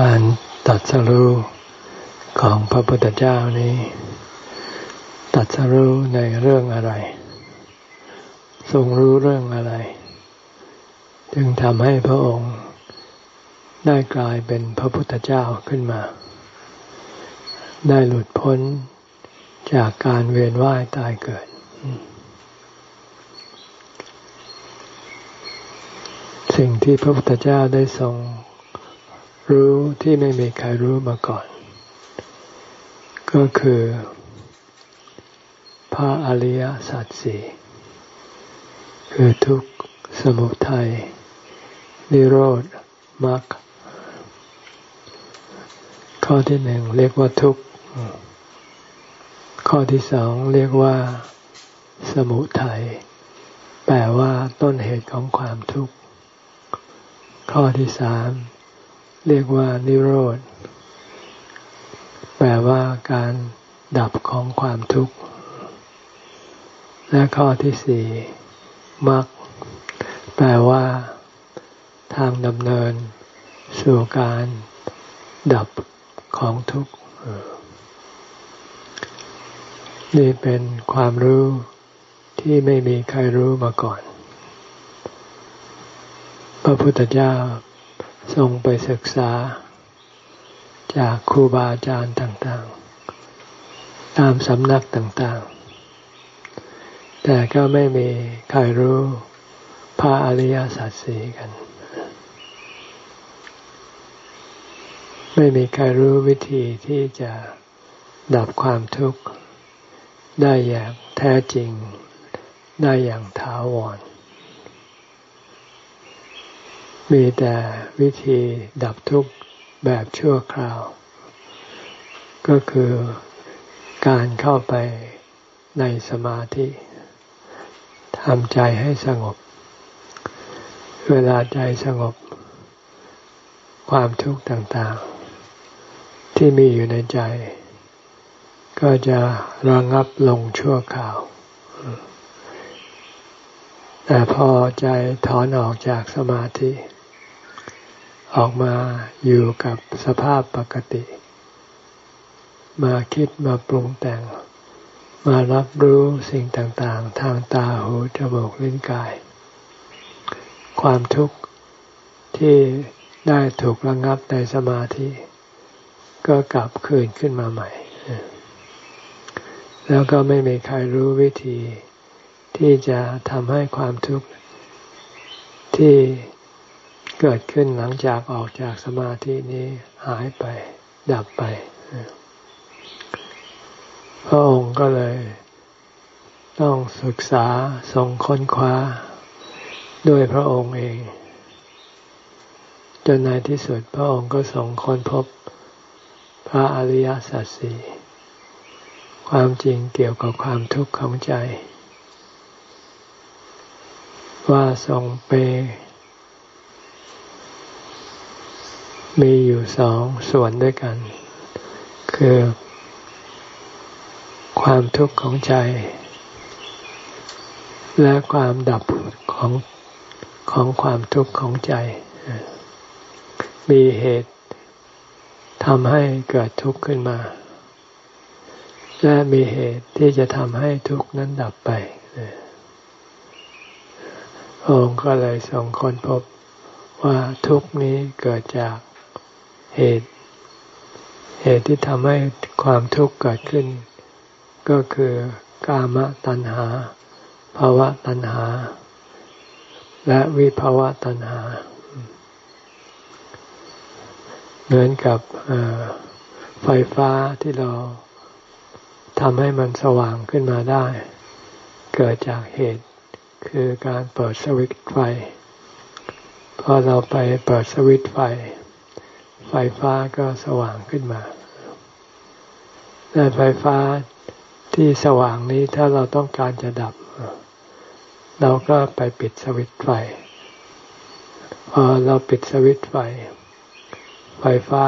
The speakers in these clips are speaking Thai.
การตัดสรู้ของพระพุทธเจ้านี้ ตัดสรู้ในเรื่องอะไร ทรงรู้เรื่องอะไร จึงทำให้พระองค์ได้กลายเป็นพระพุทธเจ้าขึ้นมา ได้หลุดพ้นจากการเวียนว่ายตายเกิด สิ่งที่พระพุทธเจ้าได้ทรง รู้ที่ไม่มีใครรู้มาก่อน ก็คือพระอริยสัจสี่คือทุกข์สมุทัยนิโรธมรรคข้อที่หนึ่งเรียกว่าทุกข์ข้อที่สองเรียกว่า สมุทัยแปลว่าต้นเหตุของความทุกข์ ข้อที่สาม เรียกว่านิโรธ แปลว่าการดับของความทุกข์ และข้อที่สี่มรรคแปลว่า ทางดำเนิน สู่การดับของทุกข์นี่เป็นความรู้ที่ไม่มีใครรู้มาก่อน พระพุทธเจ้า ทรงไปศึกษา จากครูบาอาจารย์ต่างๆ ตามสำนักต่างๆ แต่ก็ไม่มีใครรู้พระอริยสัจสีกัน ไม่มีใครรู้วิธีที่จะดับความทุกข์ ได้อย่างแท้จริง ได้อย่างถาวร มีแต่วิธีดับทุกข์แบบชั่วคราว ก็คือการเข้าไปในสมาธิทำใจให้สงบ เวลาใจสงบ ความทุกข์ต่างๆ ที่มีอยู่ในใจ ก็จะระงับลงชั่วคราว แต่พอใจถอนออกจากสมาธิ ออกมาอยู่กับสภาพปกติ มาคิดมาปรุงแต่ง มารับรู้สิ่งต่างๆ ทางตาหูจมูกลิ้นกาย ความทุกข์ที่ได้ถูกระงับในสมาธิ ก็กลับคืนขึ้นมาใหม่ แล้วก็ไม่มีใครรู้วิธีที่จะทำให้ความทุกข์ที่ เกิดขึ้นหลังจากออกจากสมาธินี้หายไป ดับไป พระองค์ก็เลย ต้องศึกษาทรงค้นคว้า ด้วยพระองค์เอง จนในที่สุดพระองค์ก็ทรงค้นพบพระอริยสัจสี่ความจริงเกี่ยวกับความทุกข์ของใจ ว่าทรงเป มีอยู่สองส่วนด้วยกัน คือ ความทุกข์ของใจ และความดับของของความทุกข์ของใจ มีเหตุทำให้เกิดทุกข์ขึ้นมา และมีเหตุที่จะทำให้ทุกข์นั้นดับไปองค์ก็เลยส่งคนพบว่าทุกข์นี้เกิดจาก เหตุ เหตุที่ทำให้ความทุกข์เกิดขึ้น ก็คือกามตัณหาภาวะตัณหา และวิภาวะตัณหา เหมือนกับไฟฟ้าที่เราทำให้มันสว่างขึ้นมาได้ เกิดจากเหตุคือการเปิดสวิตช์ไฟพอเราไปเปิดสวิตช์ไฟ ไฟฟ้าก็สว่างขึ้นมาแต่ไฟฟ้าที่สว่างนี้ถ้าเราต้องการจะดับ เราก็ไปปิดสวิตไฟ พอเราปิดสวิตไฟ ไฟฟ้า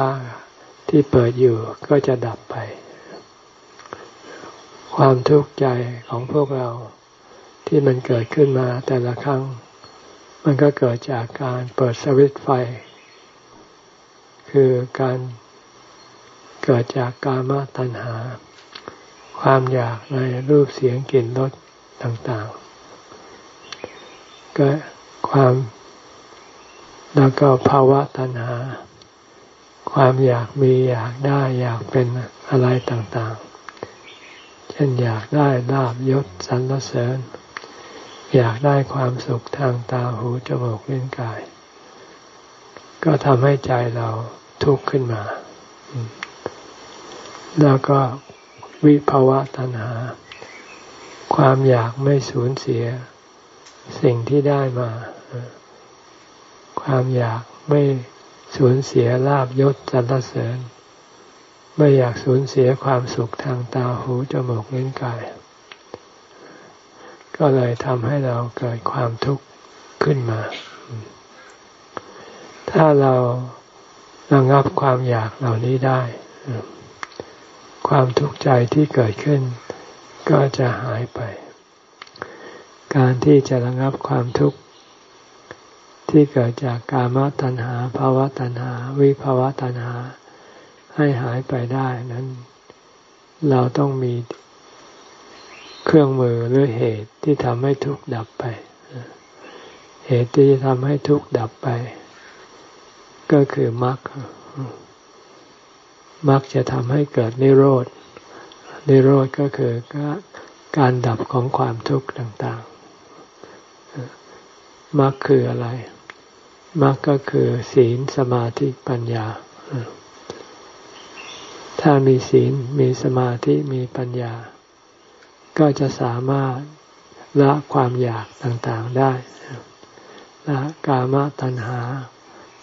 ที่เปิดอยู่ก็จะดับไป ความทุกข์ใจของพวกเราที่มันเกิดขึ้นมาแต่ละครั้ง มันก็เกิดจากการเปิดสวิตไฟ คือการเกิดจากกามตัณหา ความอยากในรูปเสียงกลิ่นรสต่างๆ ก็ความแล้วก็ภาวะตัณหา ความอยากมีอยากได้อยากเป็นอะไรต่างๆ เช่นอยากได้ลาบยศสรรเสริญ อยากได้ความสุขทางตาหูจมูกลิ้นกาย ก็ทำให้ใจเรา ทุกข์ขึ้นมา แล้วก็วิภาวะตัณหา ความอยากไม่สูญเสีย สิ่งที่ได้มา ความอยากไม่สูญเสียลาบยศสรรเสริญ ไม่อยากสูญเสียความสุขทางตาหูจมูกลิ้นกาย ก็เลยทำให้เราเกิดความทุกข์ขึ้นมา ถ้าเรา ระงับความอยากเหล่านี้ได้ ความทุกข์ใจที่เกิดขึ้น ก็จะหายไป การที่จะระงับความทุกข์ที่เกิดจากกามตัณหาภาวะตัณหา วิภาวะตัณหา ให้หายไปได้นั้น เราต้องมีเครื่องมือหรือเหตุที่ทำให้ทุกข์ดับไป เหตุที่จะทำให้ทุกข์ดับไป ก็คือมรรคมรรคจะทำให้เกิดนิโรธ นิโรธก็คือการดับของความทุกข์ต่างๆมรรคคืออะไรมรรคก็คือศีลสมาธิปัญญา ถ้ามีศีลมีสมาธิมีปัญญา ก็จะสามารถละความอยากต่างๆได้ละกามตัณหา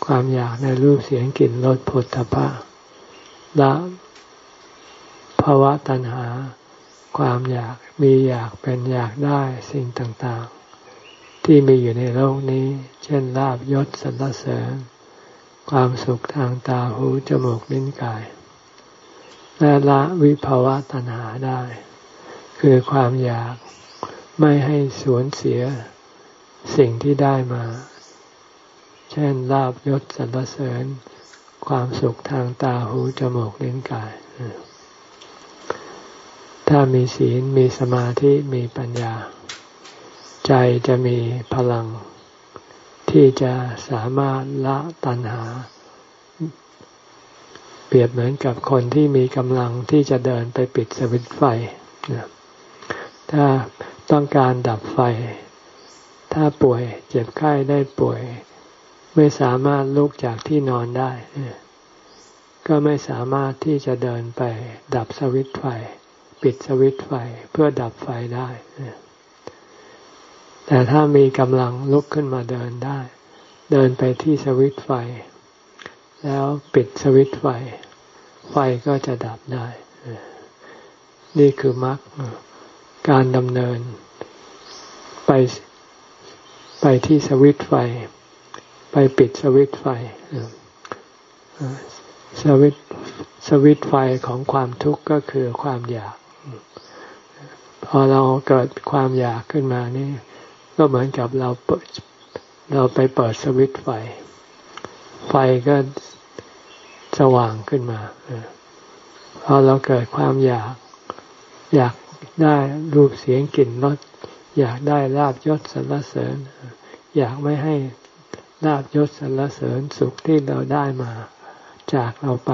ความอยากในรูปเสียงกลิ่นรสผลตภะละภาวะตัณหา ความอยากมีอยากเป็นอยากได้สิ่งต่างๆ ที่มีอยู่ในโลกนี้ เช่นลาบยศสรรเสริญ ความสุขทางตาหูจมูกลิ้นกายและละวิภาวะตัณหาได้ คือความอยากไม่ให้สูญเสียสิ่งที่ได้มา เช่นลาบยศสรรเสริญ ความสุขทางตาหูจมูกลิ้นกาย ถ้ามีศีลมีสมาธิมีปัญญา ใจจะมีพลัง ที่จะสามารถละตัณหา เปรียบเหมือนกับคนที่มีกำลังที่จะเดินไปปิดสวิตไฟ ถ้าต้องการดับไฟ ถ้าป่วยเจ็บไข้ได้ป่วย ไม่สามารถลุกจากที่นอนได้ ก็ไม่สามารถที่จะเดินไป ดับสวิตไฟ ปิดสวิตไฟเพื่อดับไฟได้ แต่ถ้ามีกำลังลุกขึ้นมาเดินได้ เดินไปที่สวิตไฟ แล้วปิดสวิตไฟ ไฟก็จะดับได้ นี่คือมรรคการดำเนิน ไปไปที่สวิตไฟ ไปปิดสวิตไฟสวิตสวิตไฟของความทุกข์ก็คือความอยาก พอเราเกิดความอยากขึ้นมานี่ ก็เหมือนกับเราเปิดเราไปเปิดสวิตไฟ ไฟก็สว่างขึ้นมาพอเราเกิดความอยาก อยากได้รูปเสียงกลิ่นรสอยากได้ลาบยศสรรเสริญ อยากไม่ให้ ลาบยศสรรเสริญสุขที่เราได้มาจากเราไป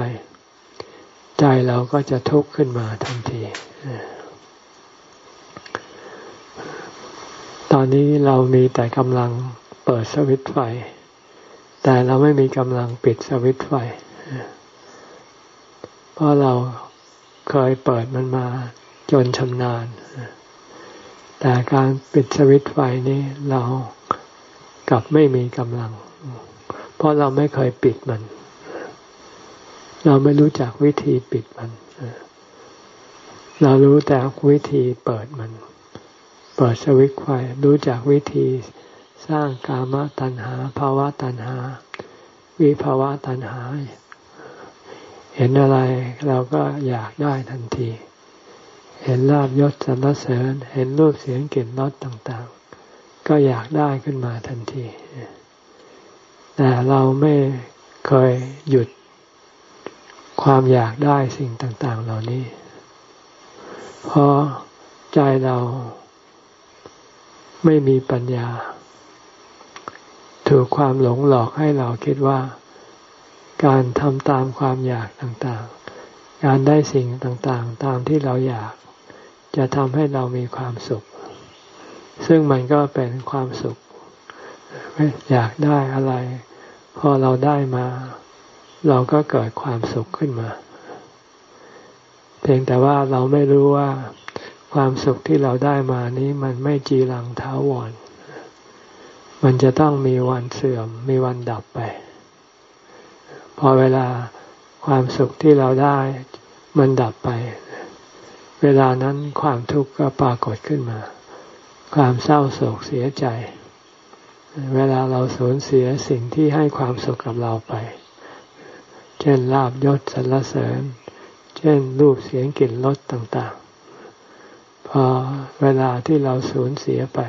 ใจเราก็จะทุกข์ขึ้นมาทันที ตอนนี้เรามีแต่กำลังเปิดสวิตไฟ แต่เราไม่มีกำลังปิดสวิตไฟ เพราะเราเคยเปิดมันมาจนชำนาญแต่การปิดสวิตไฟนี้เรา กลับไม่มีกำลัง เพราะเราไม่เคยปิดมัน เราไม่รู้จักวิธีปิดมัน เรารู้แต่วิธีเปิดมัน เปิดสวิตไฟรู้จักวิธีสร้างกามตัณหาภาวะตัณหา วิภาวะตัณหา เห็นอะไรเราก็อยากได้ทันที เห็นลาบยศสรรเสริญ เห็นรูปเสียงกลิ่นรสต่าง ก็อยากได้ขึ้นมาทันที แต่เราไม่เคยหยุดความอยากได้สิ่งต่าง ๆ เหล่านี้ เพราะใจเราไม่มีปัญญา ถูกความหลงหลอกให้เราคิดว่า การทำตามความอยากต่าง ๆ การได้สิ่งต่าง ๆ ตามที่เราอยาก จะทำให้เรามีความสุข ซึ่งมันก็เป็นความสุข อยากได้อะไร พอเราได้มา เราก็เกิดความสุขขึ้นมา เพียงแต่ว่าเราไม่รู้ว่าความสุขที่เราได้มานี้มันไม่จีรังท้าวร มันจะต้องมีวันเสื่อม มีวันดับไป พอเวลาความสุขที่เราได้ มันดับไป เวลานั้นความทุกข์ก็ปรากฏขึ้นมา ความเศร้าโศกเสียใจ เวลาเราสูญเสียสิ่งที่ให้ความสุขกับเราไป เช่นลาบยศสรรเสริญ เช่นรูปเสียงกลิ่นรสต่างๆ พอเวลาที่เราสูญเสียไป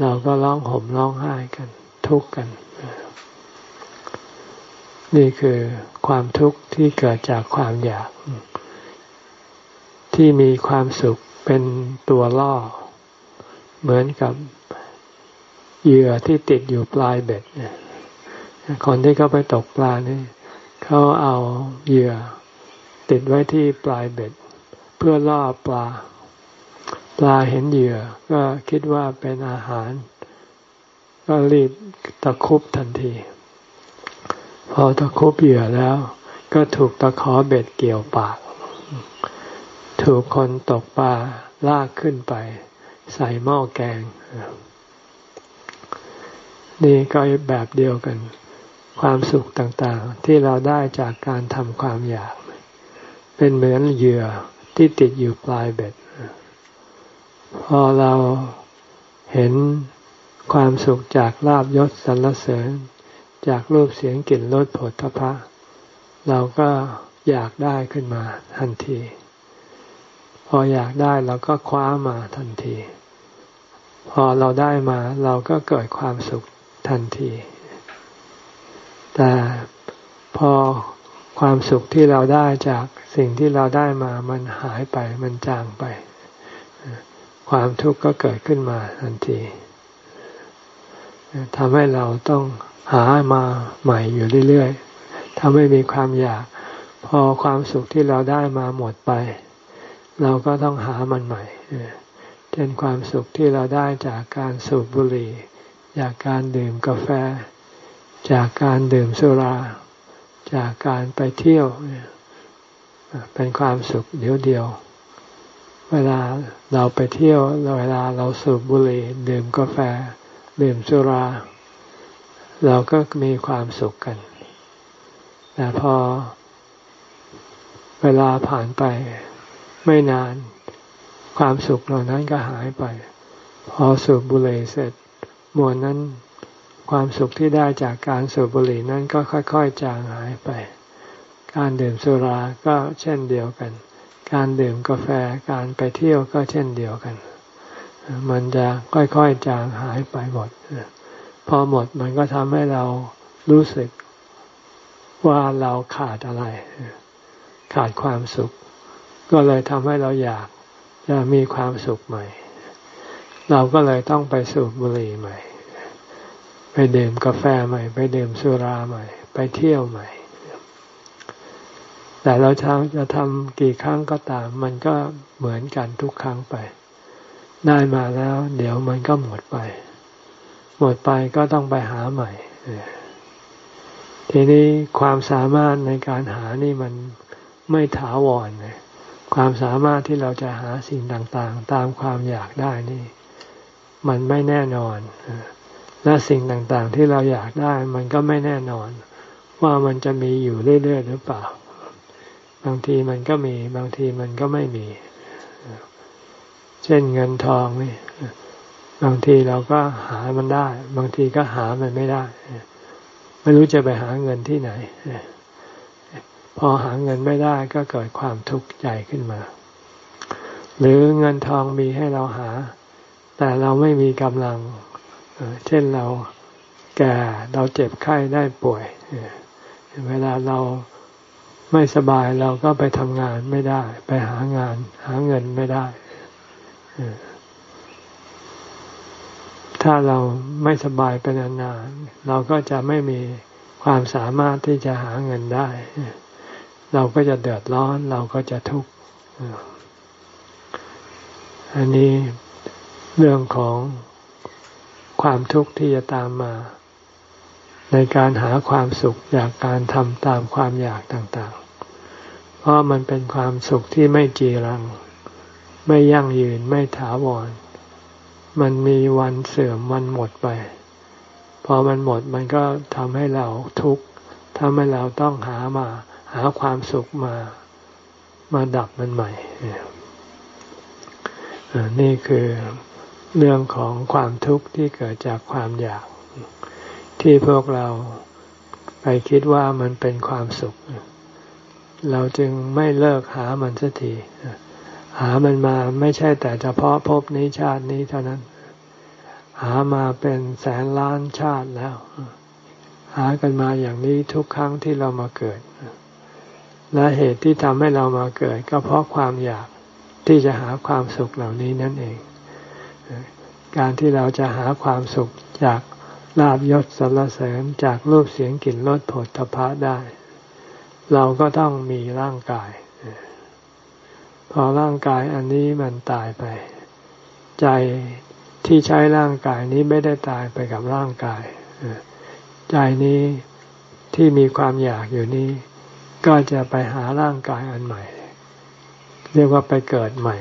เราก็ร้องห่มร้องไห้กัน ทุกข์กัน นี่คือความทุกข์ที่เกิดจากความอยากที่มีความสุข เป็นตัวล่อ เหมือนกับเหยื่อที่ติดอยู่ปลายเบ็ดคนที่เขาไปตกปลานี่เขาเอาเหยื่อ ติดไว้ที่ปลายเบ็ด เพื่อล่อปลา ปลาเห็นเหยื่อ ก็คิดว่าเป็นอาหาร ก็รีบตะคุบทันที พอตะคุบเหยื่อแล้ว ก็ถูกตะขอเบ็ดเกี่ยวปาก ถูกคนตกปลาลากขึ้นไป ใส่หม้อแกง นี่ก็แบบเดียวกัน ความสุขต่างๆ ที่เราได้จากการทำความอยาก เป็นเหมือนเหยื่อที่ติดอยู่ปลายเบ็ด พอเราเห็นความสุขจากลาบยศสรรเสริญ จากรูปเสียงกลิ่นรสผลทพะเราก็อยากได้ขึ้นมาทันที พออยากได้เราก็คว้ามาทันที พอเราได้มาเราก็เกิดความสุขทันที แต่พอความสุขที่เราได้จากสิ่งที่เราได้มามันหายไปมันจางไป ความทุกข์ก็เกิดขึ้นมาทันทีทำให้เราต้องหามาใหม่อยู่เรื่อยๆถ้าไม่มีความอยาก พอความสุขที่เราได้มาหมดไป เราก็ต้องหามันใหม่เช่นความสุขที่เราได้จากการสูบบุหรี่ จากการดื่มกาแฟ จากการดื่มสุรา จากการไปเที่ยว เป็นความสุขเดียวเดียว เวลาเราไปเที่ยวเวลาเราสูบบุหรี่ ดื่มกาแฟ ดื่มสุรา เราก็มีความสุขกัน แต่พอเวลาผ่านไป ไม่นาน ความสุขเหล่านั้นก็หายไป พอสูบบุหรี่เสร็จมวลนั้น ความสุขที่ได้จากการสูบบุหรี่นั้นก็ค่อยๆจางหายไป การดื่มสุราก็เช่นเดียวกัน การดื่มกาแฟการไปเที่ยวก็เช่นเดียวกัน มันจะค่อยๆจางหายไปหมดพอหมดมันก็ทำให้เรารู้สึกว่าเราขาดอะไร ขาดความสุข ก็เลยทำให้เราอยากจะมีความสุขใหม่ เราก็เลยต้องไปสูบบุหรี่ใหม่ ไปดื่มกาแฟใหม่ ไปดื่มสุราใหม่ ไปเที่ยวใหม่ แต่เราจะทำกี่ครั้งก็ตาม มันก็เหมือนกันทุกครั้งไป ได้มาแล้ว เดี๋ยวมันก็หมดไป หมดไปก็ต้องไปหาใหม่ทีนี้ความสามารถในการหานี่มันไม่ถาวรเลย ความสามารถที่เราจะหาสิ่งต่างๆ ตามความอยากได้นี่ มันไม่แน่นอน และสิ่งต่างๆที่เราอยากได้มันก็ไม่แน่นอน ว่ามันจะมีอยู่เรื่อยๆหรือเปล่า บางทีมันก็มี บางทีมันก็ไม่มี เช่นเงินทองนี่บางทีเราก็หามันได้ บางทีก็หามันไม่ได้ ไม่รู้จะไปหาเงินที่ไหน พอหาเงินไม่ได้ก็เกิดความทุกข์ใจขึ้นมา หรือเงินทองมีให้เราหา แต่เราไม่มีกำลัง เช่นเราแก่เราเจ็บไข้ได้ป่วย เวลาเราไม่สบายเราก็ไปทำงานไม่ได้ ไปหางาน หาเงินไม่ได้ ถ้าเราไม่สบายเป็นนานๆเราก็จะไม่มีความสามารถที่จะหาเงินได้ เราก็จะเดือดร้อนเราก็จะทุกข์อันนี้เรื่องของความทุกข์ที่จะตามมา ในการหาความสุขจากการทำตามความอยากต่างๆ เพราะมันเป็นความสุขที่ไม่จีรัง ไม่ยั่งยืนไม่ถาวร มันมีวันเสื่อมวันหมดไป พอมันหมดมันก็ทำให้เราทุกข์ทำให้เราต้องหามา หาความสุขมามาดับมันใหม่นี่คือเรื่องของความทุกข์ที่เกิดจากความอยาก ที่พวกเราไปคิดว่ามันเป็นความสุข เราจึงไม่เลิกหามันสักทีหามันมาไม่ใช่แต่เฉพาะภพนี้ชาตินี้เท่านั้น หามาเป็นแสนล้านชาติแล้ว หากันมาอย่างนี้ทุกครั้งที่เรามาเกิด และเหตุที่ทำให้เรามาเกิด ก็เพราะความอยากที่จะหาความสุขเหล่านี้นั่นเอง การที่เราจะหาความสุขจากลาบยศสรรเสริญจากรูปเสียงกลิ่นรสผลทพะได้ เราก็ต้องมีร่างกาย พอร่างกายอันนี้มันตายไป ใจที่ใช้ร่างกายนี้ไม่ได้ตายไปกับร่างกาย ใจนี้ที่มีความอยากอยู่นี้ ก็จะไปหาร่างกายอันใหม่ เรียกว่าไปเกิดใหม่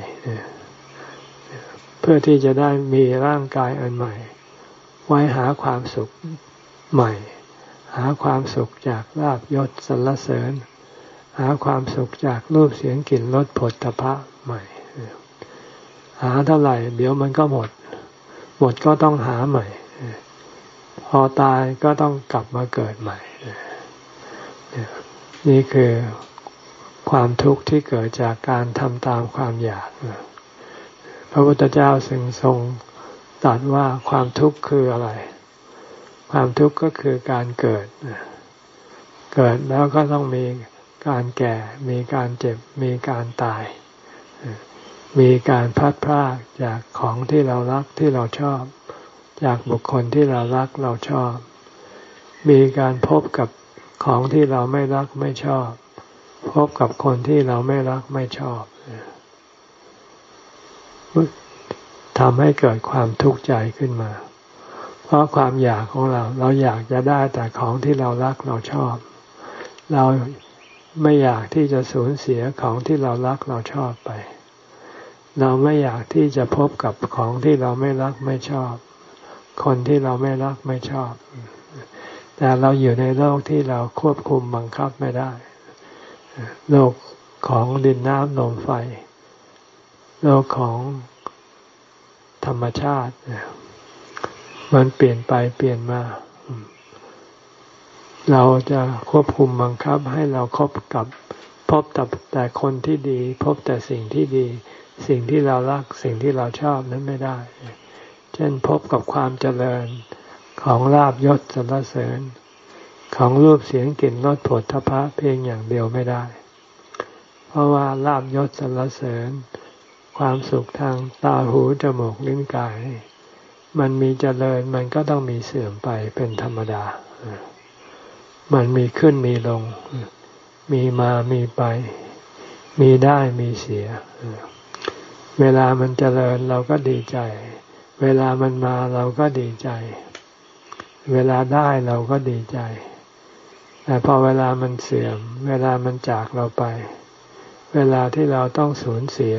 เพื่อที่จะได้มีร่างกายอันใหม่ ไว้หาความสุขใหม่ หาความสุขจากลาบยศสรรเสริญ หาความสุขจากรูปเสียงกลิ่นรสผลตภะใหม่ หาเท่าไหร่ เดี๋ยวมันก็หมด หมดก็ต้องหาใหม่ พอตายก็ต้องกลับมาเกิดใหม่ นี่คือความทุกข์ที่เกิดจากการทำตามความอยาก พระพุทธเจ้าสึงทรงตรัสว่าความทุกข์คืออะไร ความทุกข์ก็คือการเกิด เกิดแล้วก็ต้องมีการแก่ มีการเจ็บ มีการตาย มีการพัดพรากจากของที่เรารักที่เราชอบ จากบุคคลที่เรารักเราชอบ มีการพบกับ ของที่เราไม่รักไม่ชอบ พบกับคนที่เราไม่รักไม่ชอบทำให้เกิดความทุกข์ใจขึ้นมา เพราะความอยากของเรา เราอยากจะได้แต่ของที่เรารักเราชอบ เราไม่อยากที่จะสูญเสียของที่เรารักเราชอบไป เราไม่อยากที่จะพบกับของที่เราไม่รักไม่ชอบ คนที่เราไม่รักไม่ชอบ แต่เราอยู่ในโลกที่เราควบคุมบังคับไม่ได้ โลกของดินน้ำลมไฟ โลกของธรรมชาติ มันเปลี่ยนไปเปลี่ยนมา เราจะควบคุมบังคับให้เราคบกับพบแต่แต่คนที่ดี พบแต่สิ่งที่ดี สิ่งที่เรารักสิ่งที่เราชอบนั้นไม่ได้ เช่นพบกับความเจริญ ของลาบยศสรรเสริญ ของรูปเสียงกลิ่นรสผลทพะเพียงอย่างเดียวไม่ได้ เพราะว่าลาบยศสรรเสริญ ความสุขทางตาหูจมูกลิ้นกาย มันมีเจริญมันก็ต้องมีเสื่อมไปเป็นธรรมดา มันมีขึ้นมีลง มีมามีไป มีได้มีเสีย เวลามันเจริญเราก็ดีใจ เวลามันมาเราก็ดีใจ เวลาได้เราก็ดีใจ แต่พอเวลามันเสื่อม เวลามันจากเราไป เวลาที่เราต้องสูญเสีย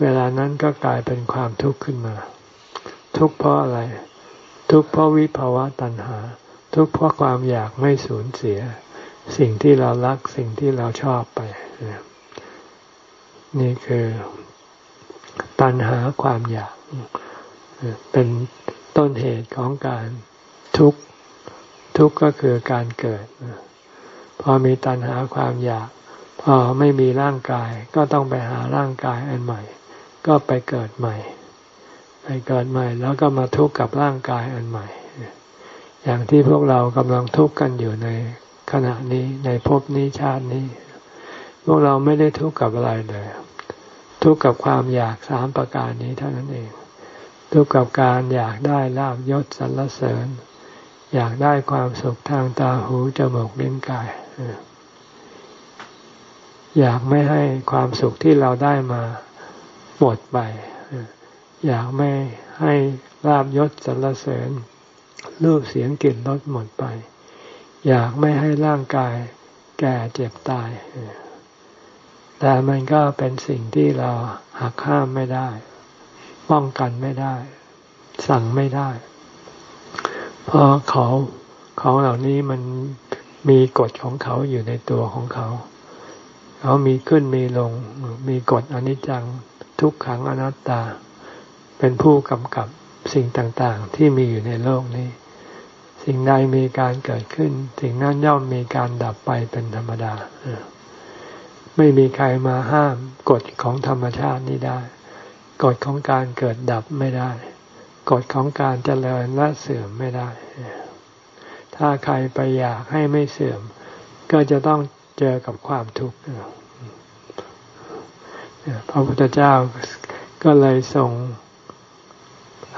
เวลานั้นก็กลายเป็นความทุกข์ขึ้นมา ทุกข์เพราะอะไร ทุกข์เพราะวิภาวะตัณหา ทุกข์เพราะความอยากไม่สูญเสีย สิ่งที่เรารักสิ่งที่เราชอบไป นี่คือตัณหาความอยากเป็นต้นเหตุของการ ทุกข์ทุกข์ก็คือการเกิด พอมีตัณหาความอยาก พอไม่มีร่างกายก็ต้องไปหาร่างกายอันใหม่ ก็ไปเกิดใหม่ ไปเกิดใหม่แล้วก็มาทุกข์กับร่างกายอันใหม่ อย่างที่พวกเรากำลังทุกข์กันอยู่ในขณะนี้ในภพนี้ชาตินี้ พวกเราไม่ได้ทุกข์กับอะไรเลย ทุกข์กับความอยากสามประการนี้เท่านั้นเอง ทุกข์กับการอยากได้ลาบยศสรรเสริญ อยากได้ความสุขทางตาหูจมูกลิ้นกาย อยากไม่ให้ความสุขที่เราได้มาหมดไป อยากไม่ให้ลาบยศสรรเสริญรูปเสียงกลิ่นรสหมดไป อยากไม่ให้ร่างกายแก่เจ็บตาย แต่มันก็เป็นสิ่งที่เราหักห้ามไม่ได้ ป้องกันไม่ได้ สั่งไม่ได้ เพราะเขาของเหล่านี้มันมีกฎของเขาอยู่ในตัวของเขา เขามีขึ้นมีลง มีกฎอนิจจังทุกขังอนัตตา เป็นผู้กำกับสิ่งต่างๆ ที่มีอยู่ในโลกนี้ สิ่งใดมีการเกิดขึ้น สิ่งนั้นย่อมมีการดับไปเป็นธรรมดา ไม่มีใครมาห้ามกฎของธรรมชาตินี้ได้ กฎของการเกิดดับไม่ได้ กฎของการเจริญและเสื่อมไม่ได้ ถ้าใครไปอยากให้ไม่เสื่อม ก็จะต้องเจอกับความทุกข์พระพุทธเจ้าก็เลยส่ง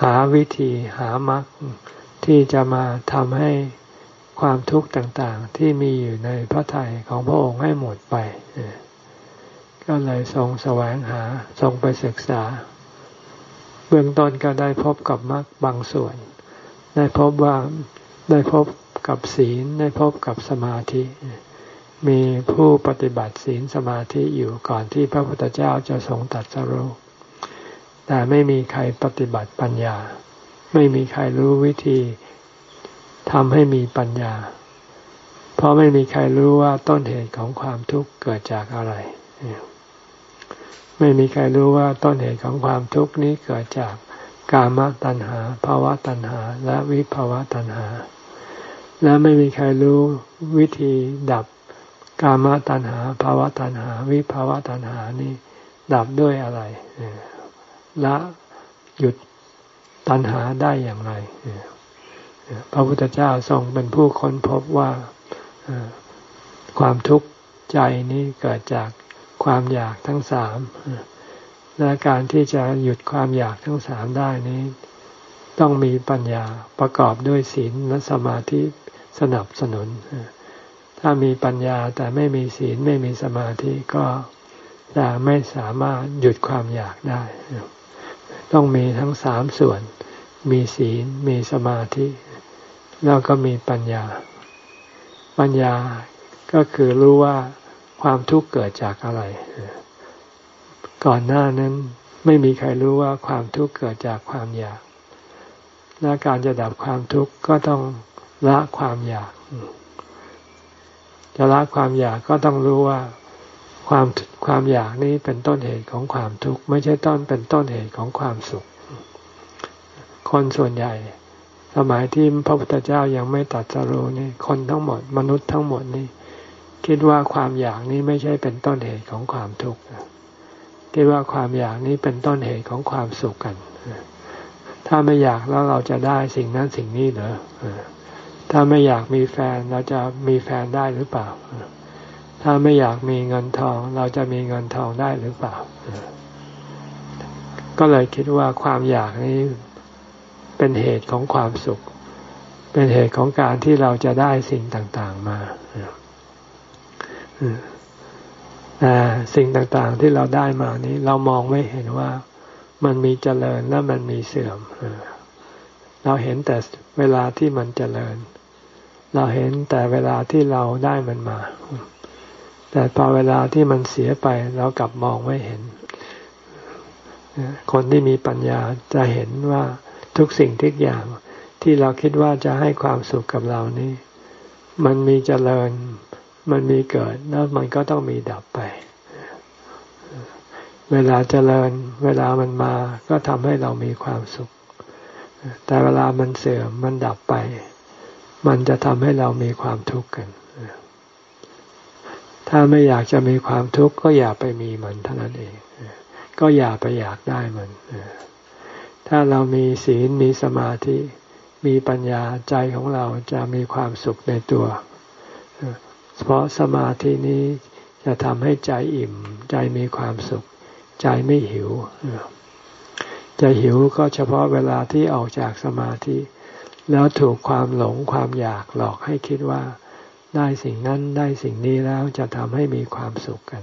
หาวิธีหามรรคที่จะมาทำให้ความทุกข์ต่างๆ ที่มีอยู่ในพระทัยของพระองค์ให้หมดไป ก็เลยทรงแสวงหาทรงไปศึกษา บื้องต้นก็ได้พบกับมรรคบางส่วน ได้พบว่าได้พบกับศีลได้พบกับสมาธิ มีผู้ปฏิบัติศีลสมาธิอยู่ก่อนที่พระพุทธเจ้าจะทรงตัดสรุแต่ไม่มีใครปฏิบัติปัญญา ไม่มีใครรู้วิธีทำให้มีปัญญา เพราะไม่มีใครรู้ว่าต้นเหตุของความทุกข์เกิดจากอะไร ไม่มีใครรู้ว่าต้นเหตุของความทุกข์นี้เกิดจากกามตัณหาภาวะตัณหา และวิภาวะตัณหา และไม่มีใครรู้วิธีดับกามตัณหาภาวะตัณหา วิภาวะตัณหานี่ดับด้วยอะไรละหยุดตัณหาได้อย่างไรพระพุทธเจ้าทรงเป็นผู้ค้นพบว่าความทุกข์ใจนี้เกิดจาก ความอยากทั้งสามและการที่จะหยุดความอยากทั้งสามได้นี้ ต้องมีปัญญาประกอบด้วยศีลและสมาธิสนับสนุน ถ้ามีปัญญาแต่ไม่มีศีลไม่มีสมาธิก็จะไม่สามารถหยุดความอยากได้ ต้องมีทั้งสามส่วน มีศีล มีสมาธิ แล้วก็มีปัญญา ปัญญาก็คือรู้ว่า ความทุกข์เกิดจากอะไร ก่อนหน้านั้นไม่มีใครรู้ว่าความทุกข์เกิดจากความอยาก และการจะดับความทุกข์ก็ต้องละความอยาก จะละความอยากก็ต้องรู้ว่าความความอยากนี้เป็นต้นเหตุของความทุกข์ไม่ใช่ต้นเป็นต้นเหตุของความสุข คนส่วนใหญ่ สมัยที่พระพุทธเจ้ายังไม่ตัดสรู้นี่คนทั้งหมด มนุษย์ทั้งหมดนี่ คิดว่าความอยากนี้ไม่ใช่เป็นต้นเหตุของความทุกข์คิดว่าความอยากนี้เป็นต้นเหตุของความสุขกัน ถ้าไม่อยากแล้วเราจะได้สิ่งนั้นสิ่งนี้เหรอถ้าไม่อยากมีแฟนเราจะมีแฟนได้หรือเปล่า ถ้าไม่อยากมีเงินทองเราจะมีเงินทองได้หรือเปล่า ก็เลยคิดว่าความอยากนี้เป็นเหตุของความสุข เป็นเหตุของการที่เราจะได้สิ่งต่าง ๆ มา แต่สิ่งต่างๆที่เราได้มานี้ เรามองไม่เห็นว่ามันมีเจริญและมันมีเสื่อม เราเห็นแต่เวลาที่มันเจริญ เราเห็นแต่เวลาที่เราได้มันมา แต่พอเวลาที่มันเสียไปเรากลับมองไม่เห็น คนที่มีปัญญาจะเห็นว่าทุกสิ่งทุกอย่างที่เราคิดว่าจะให้ความสุขกับเรานี้ มันมีเจริญ มันมีเกิดแล้วมันก็ต้องมีดับไป เวลาเจริญ เวลามันมา ก็ทำให้เรามีความสุข แต่เวลามันเสื่อมมันดับไป มันจะทำให้เรามีความทุกข์กัน ถ้าไม่อยากจะมีความทุกข์ก็อย่าไปมีมันเท่านั้นเอง ก็อย่าไปอยากได้มัน ถ้าเรามีศีลมีสมาธิ มีปัญญาใจของเราจะมีความสุขในตัว เพราะสมาธินี้จะทำให้ใจอิ่ม ใจมีความสุข ใจไม่หิว จะหิวก็เฉพาะเวลาที่ออกจากสมาธิ แล้วถูกความหลงความอยากหลอกให้คิดว่า ได้สิ่งนั้นได้สิ่งนี้แล้วจะทำให้มีความสุขกัน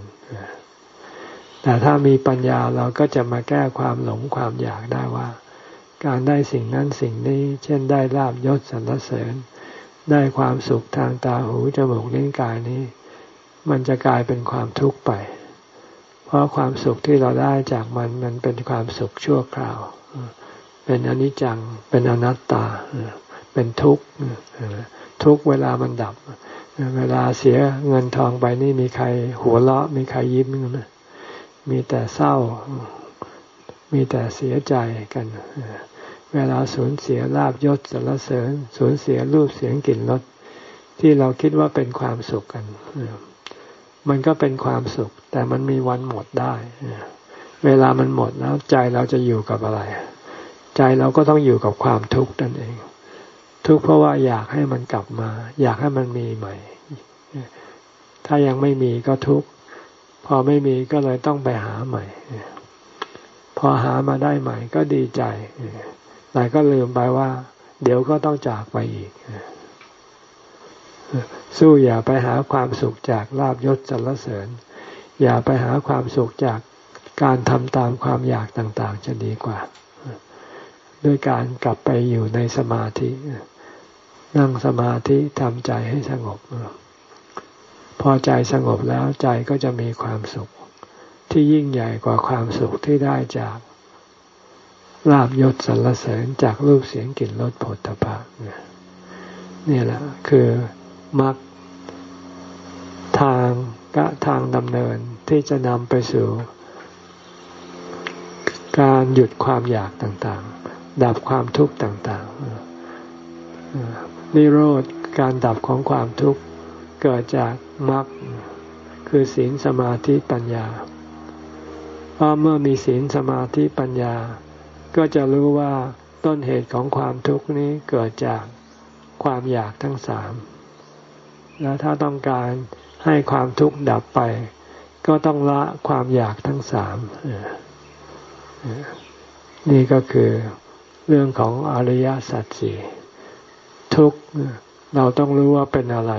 แต่ถ้ามีปัญญาเราก็จะมาแก้ความหลงความอยากได้ว่า การได้สิ่งนั้นสิ่งนี้ เช่นได้ลาบยศสรรเสริญ ได้ความสุขทางตาหูจมูกลิ้นกายนี้ มันจะกลายเป็นความทุกข์ไป เพราะความสุขที่เราได้จากมันมันเป็นความสุขชั่วคราว เป็นอนิจจัง เป็นอนัตตา เป็นทุกข์ทุกเวลามันดับ เวลาเสียเงินทองไปนี่มีใครหัวเราะ มีใครยิ้มไหมมีแต่เศร้า มีแต่เสียใจกัน เวลาสูญเสียลาบยศสรรเสริญ สูญเสียรูปเสียงกลิ่นรสที่เราคิดว่าเป็นความสุขกัน มันก็เป็นความสุข แต่มันมีวันหมดได้เวลามันหมดแล้วใจเราจะอยู่กับอะไร ใจเราก็ต้องอยู่กับความทุกข์นั่นเอง ทุกข์เพราะว่าอยากให้มันกลับมา อยากให้มันมีใหม่ ถ้ายังไม่มีก็ทุกข์พอไม่มีก็เลยต้องไปหาใหม่ พอหามาได้ใหม่ก็ดีใจ แต่ก็ลืมไปว่า เดี๋ยวก็ต้องจากไปอีก สู้อย่าไปหาความสุขจากลาบยศสรรเสริญ อย่าไปหาความสุขจากการทำตามความอยากต่างๆ จะดีกว่า ด้วยการกลับไปอยู่ในสมาธิ นั่งสมาธิทำใจให้สงบ พอใจสงบแล้วใจก็จะมีความสุข ที่ยิ่งใหญ่กว่าความสุขที่ได้จาก ลาบยศสรรเสริญจากรูปเสียงกลิ่นรสผลตภะนี่แหละ คือมรรคทางกะทางดำเนินที่จะนำไปสู่ การหยุดความอยากต่างๆ ดับความทุกข์ต่างๆนิโรธการดับของความทุกข์เกิดจากมรรคคือศีลสมาธิปัญญาเพราะเมื่อมีศีลสมาธิปัญญา ก็จะรู้ว่าต้นเหตุของความทุกข์นี้เกิดจากความอยากทั้งสาม แล้วถ้าต้องการให้ความทุกข์ดับไป ก็ต้องละความอยากทั้งสาม นี่ก็คือเรื่องของอริยสัจสี่ทุกเราต้องรู้ว่าเป็นอะไร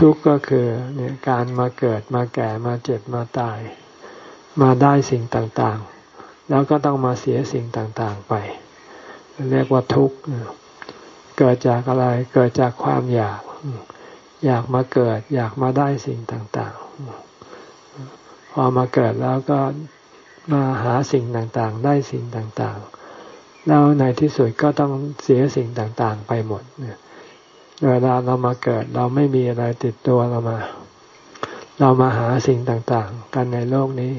ทุกข์ก็คือเนี่ยการมาเกิดมาแก่มาเจ็บมาตาย มาได้สิ่งต่าง แล้วก็ต้องมาเสียสิ่งต่างๆไป เรียกว่าทุกข์เกิดจากอะไรเกิดจากความอยาก อยากมาเกิด อยากมาได้สิ่งต่างๆ พอมาเกิดแล้วก็มาหาสิ่งต่างๆ ได้สิ่งต่างๆ แล้วในที่สุดก็ต้องเสียสิ่งต่างๆ ไปหมดเวลาเรามาเกิด เราไม่มีอะไรติดตัวเรามา เรามาหาสิ่งต่างๆ กันในโลกนี้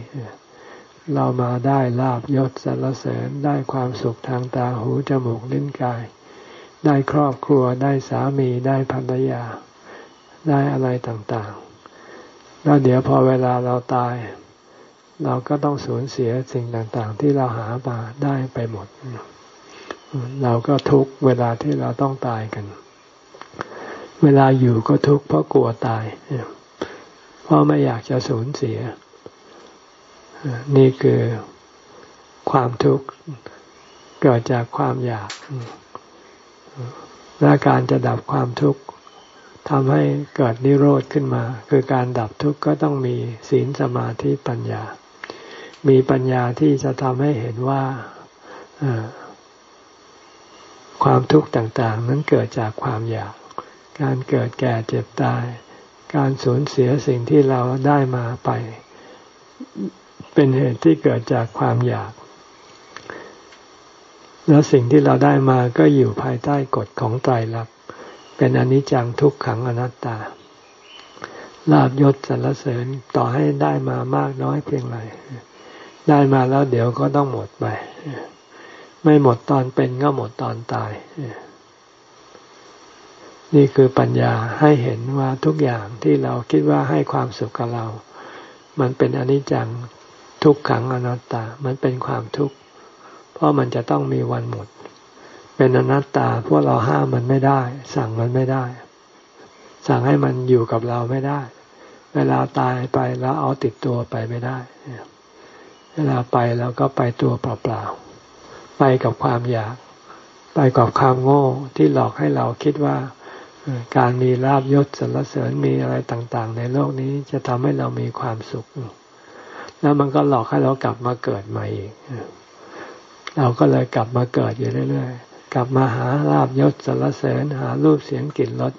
เรามาได้ลาบยศสรรเสริญได้ความสุขทางตาหูจมูกลิ้นกาย ได้ครอบครัวได้สามีได้ภรรยา ได้อะไรต่างๆ แล้วเดี๋ยวพอเวลาเราตาย เราก็ต้องสูญเสียสิ่งต่างๆ ที่เราหามาได้ไปหมด เราก็ทุกเวลาที่เราต้องตายกัน เวลาอยู่ก็ทุกข์เพราะกลัวตายเพราะไม่อยากจะสูญเสีย นี่คือความทุกข์เกิดจากความอยาก และการจะดับความทุกข์ทำให้เกิดนิโรธขึ้นมา คือการดับทุกข์ก็ต้องมีศีลสมาธิปัญญา มีปัญญาที่จะทำให้เห็นว่าความทุกข์ต่างๆ นั้นเกิดจากความอยาก การเกิดแก่เจ็บตาย การสูญเสียสิ่งที่เราได้มาไป เป็นเหตุที่เกิดจากความอยาก แล้วสิ่งที่เราได้มาก็อยู่ภายใต้กฎของไตรลักษณ์เป็นอนิจจังทุกขังอนัตตา ลาบยศสรรเสริญต่อให้ได้มามากน้อยเพียงไรได้มาแล้วเดี๋ยวก็ต้องหมดไป ไม่หมดตอนเป็นก็หมดตอนตาย นี่คือปัญญาให้เห็นว่าทุกอย่างที่เราคิดว่าให้ความสุขกับเรา มันเป็นอนิจจัง ทุกขังอนัตตา มันเป็นความทุกข์ เพราะมันจะต้องมีวันหมด เป็นอนัตตาพวกเราห้ามมันไม่ได้ สั่งมันไม่ได้ สั่งให้มันอยู่กับเราไม่ได้ เวลาตายไปแล้วเอาติดตัวไปไม่ได้ เวลาไปแล้วก็ไปตัวเปล่าๆ ไปกับความอยาก ไปกับความโง่ที่หลอกให้เราคิดว่าการมีลาบยศสรรเสริญมีอะไรต่างๆ ในโลกนี้จะทำให้เรามีความสุข แล้วมันก็หลอกให้เรากลับมาเกิดใหม่อีกเราก็เลยกลับมาเกิดอยู่เรื่อยๆ กลับมาหาลาบยศสรรเสริญหารูปเสียงกลิ่นรส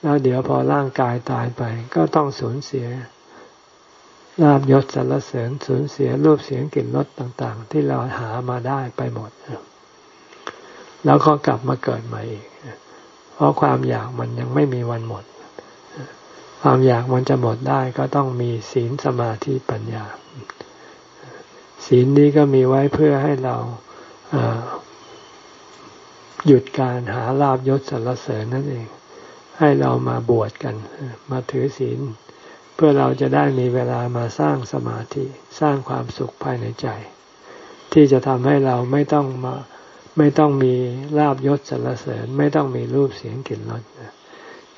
แล้วเดี๋ยวพอร่างกายตายไป ก็ต้องสูญเสียลาบยศสรรเสริญสูญเสียรูปเสียงกลิ่นรสต่างๆ ที่เราหามาได้ไปหมด แล้วก็กลับมาเกิดใหม่อีก เพราะความอยากมันยังไม่มีวันหมด ความอยากมันจะหมดได้ก็ต้องมีศีลสมาธิปัญญา ศีลนี้ก็มีไว้เพื่อให้เราหยุดการหาลาบยศสรรเสริญนั่นเอง ให้เรามาบวชกัน มาถือศีล เพื่อเราจะได้มีเวลามาสร้างสมาธิสร้างความสุขภายในใจ ที่จะทำให้เราไม่ต้องมาไม่ต้องมีลาบยศสรรเสริญ ไม่ต้องมีรูปเสียงกลิ่นรส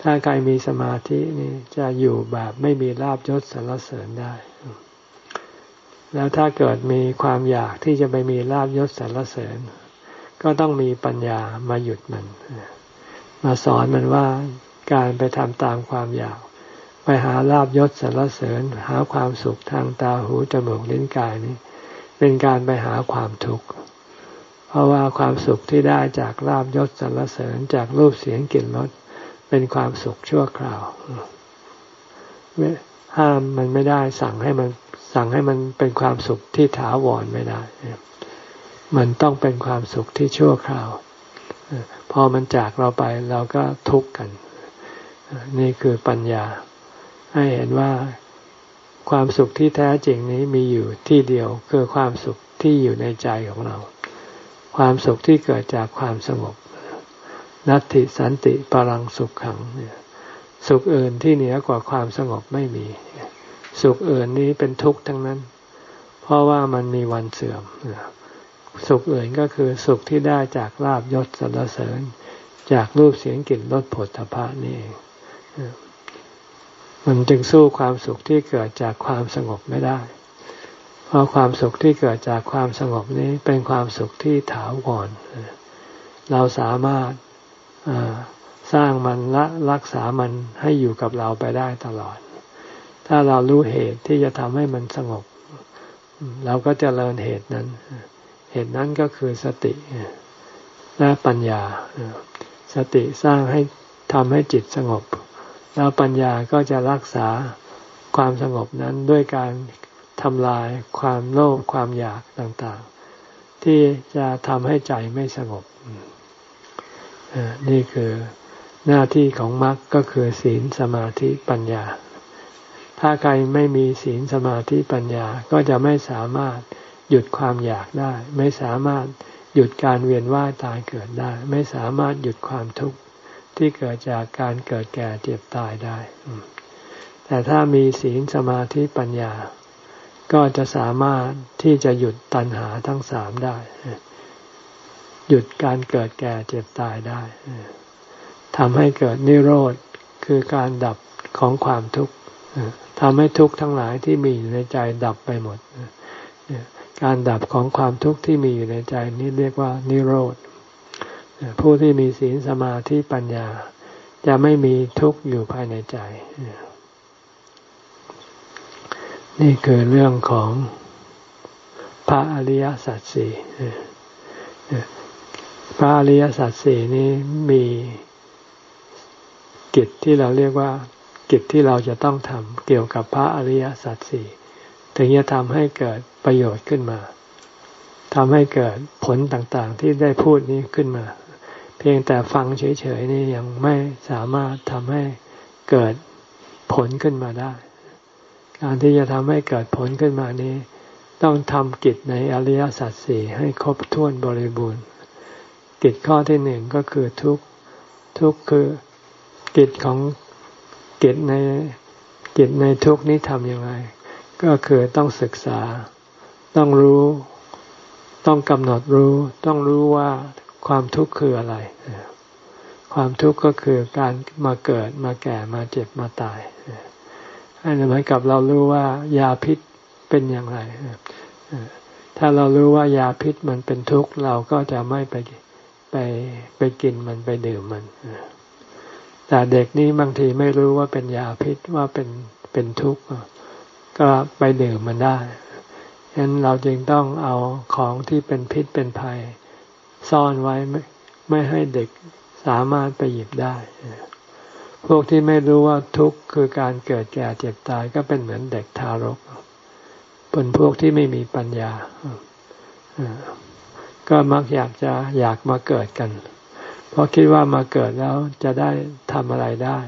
ถ้าใครมีสมาธินี่จะอยู่แบบไม่มีลาบยศสรรเสริญได้ แล้วถ้าเกิดมีความอยากที่จะไปมีลาบยศสรรเสริญ ก็ต้องมีปัญญามาหยุดมัน มาสอนมันว่าการไปทำตามความอยาก ไปหาลาบยศสรรเสริญ หาความสุขทางตาหูจมูกลิ้นกายนี้ เป็นการไปหาความทุกข์เพราะว่าความสุขที่ได้จากลาบยศสรรเสริญจากรูปเสียงกลิ่นรส เป็นความสุขชั่วคราวห้ามมันไม่ได้สั่งให้มันสั่งให้มันเป็นความสุขที่ถาวรไม่ได้ มันต้องเป็นความสุขที่ชั่วคราว พอมันจากเราไปเราก็ทุกข์กัน นี่คือปัญญา ให้เห็นว่าความสุขที่แท้จริงนี้มีอยู่ที่เดียวคือความสุขที่อยู่ในใจของเรา ความสุขที่เกิดจากความสงบ นัตติสันติปรังสุขขังสุขอื่นที่เหนือกว่าความสงบไม่มี สุขอื่นนี้เป็นทุกข์ทั้งนั้น เพราะว่ามันมีวันเสื่อมสุขอื่นก็คือสุขที่ได้จากลาบยศสรรเสริญ จากรูปเสียงกลิ่นรสผลตภะนี่เองมันจึงสู้ความสุขที่เกิดจากความสงบไม่ได้ เพราะความสุขที่เกิดจากความสงบนี้เป็นความสุขที่ถาวรเราสามารถ สร้างมันละรักษามันให้อยู่กับเราไปได้ตลอด ถ้าเรารู้เหตุที่จะทำให้มันสงบ เราก็จะเริญเหตุนั้น เหตุนั้นก็คือสติและปัญญา สติสร้างให้ทำให้จิตสงบ แล้วปัญญาก็จะรักษาความสงบนั้นด้วยการทำลายความโลภความอยากต่างๆ ที่จะทำให้ใจไม่สงบ นี่คือหน้าที่ของมรรคก็คือศีลสมาธิปัญญา ถ้าใครไม่มีศีลสมาธิปัญญาก็จะไม่สามารถหยุดความอยากได้ ไม่สามารถหยุดการเวียนว่ายตายเกิดได้ ไม่สามารถหยุดความทุกข์ที่เกิดจากการเกิดแก่เจ็บตายได้ แต่ถ้ามีศีลสมาธิปัญญา ก็จะสามารถที่จะหยุดตัณหาทั้งสามได้ หยุดการเกิดแก่เจ็บตายได้ทำให้เกิดนิโรธคือการดับของความทุกข์ทำให้ทุกข์ทั้งหลายที่มีอยู่ในใจดับไปหมด การดับของความทุกข์ที่มีอยู่ในใจนี้เรียกว่านิโรธ ผู้ที่มีศีลสมาธิปัญญา จะไม่มีทุกข์อยู่ภายในใจ นี่คือเรื่องของพระอริยสัจสี่ พระอริยสัจสี่นี้มีกิจที่เราเรียกว่า กิจที่เราจะต้องทำเกี่ยวกับพระอริยสัจสี่ถึงจะทำให้เกิดประโยชน์ขึ้นมาทำให้เกิดผลต่างๆ ที่ได้พูดนี้ขึ้นมา เพียงแต่ฟังเฉยๆนี่ยังไม่สามารถทำให้เกิดผลขึ้นมาได้ การที่จะทำให้เกิดผลขึ้นมานี้ ต้องทำกิจในอริยสัจสี่ให้ครบถ้วนบริบูรณ์ กิจข้อที่หนึ่งก็คือทุกทุกคือกิจของกิจในกิจในทุกนี้ทำยังไง ก็คือต้องศึกษา ต้องรู้ ต้องกำหนดรู้ ต้องรู้ว่าความทุกข์คืออะไรคความทุกข์ก็คือการมาเกิดมาแก่มาเจ็บมาตายอันนี้เหมือนกับเรารู้ว่ายาพิษเป็นอย่างไรถ้าเรารู้ว่ายาพิษมันเป็นทุกข์เราก็จะไม่ไป ไปไปกินมันไปดื่มมันแต่เด็กนี่บางทีไม่รู้ว่าเป็นยาพิษว่าเป็นเป็นทุกข์ก็ไปดื่มมันได้ฉะนั้นเราจึงต้องเอาของที่เป็นพิษเป็นภัย ซ่อนไว้ไม่ไม่ให้เด็กสามารถไปหยิบได้พวกที่ไม่รู้ว่าทุกข์คือการเกิดแก่เจ็บตายก็เป็นเหมือนเด็กทารก เป็นพวกที่ไม่มีปัญญา ก็มักอยากจะอยากมาเกิดกัน เพราะคิดว่ามาเกิดแล้วจะได้ทำอะไรได้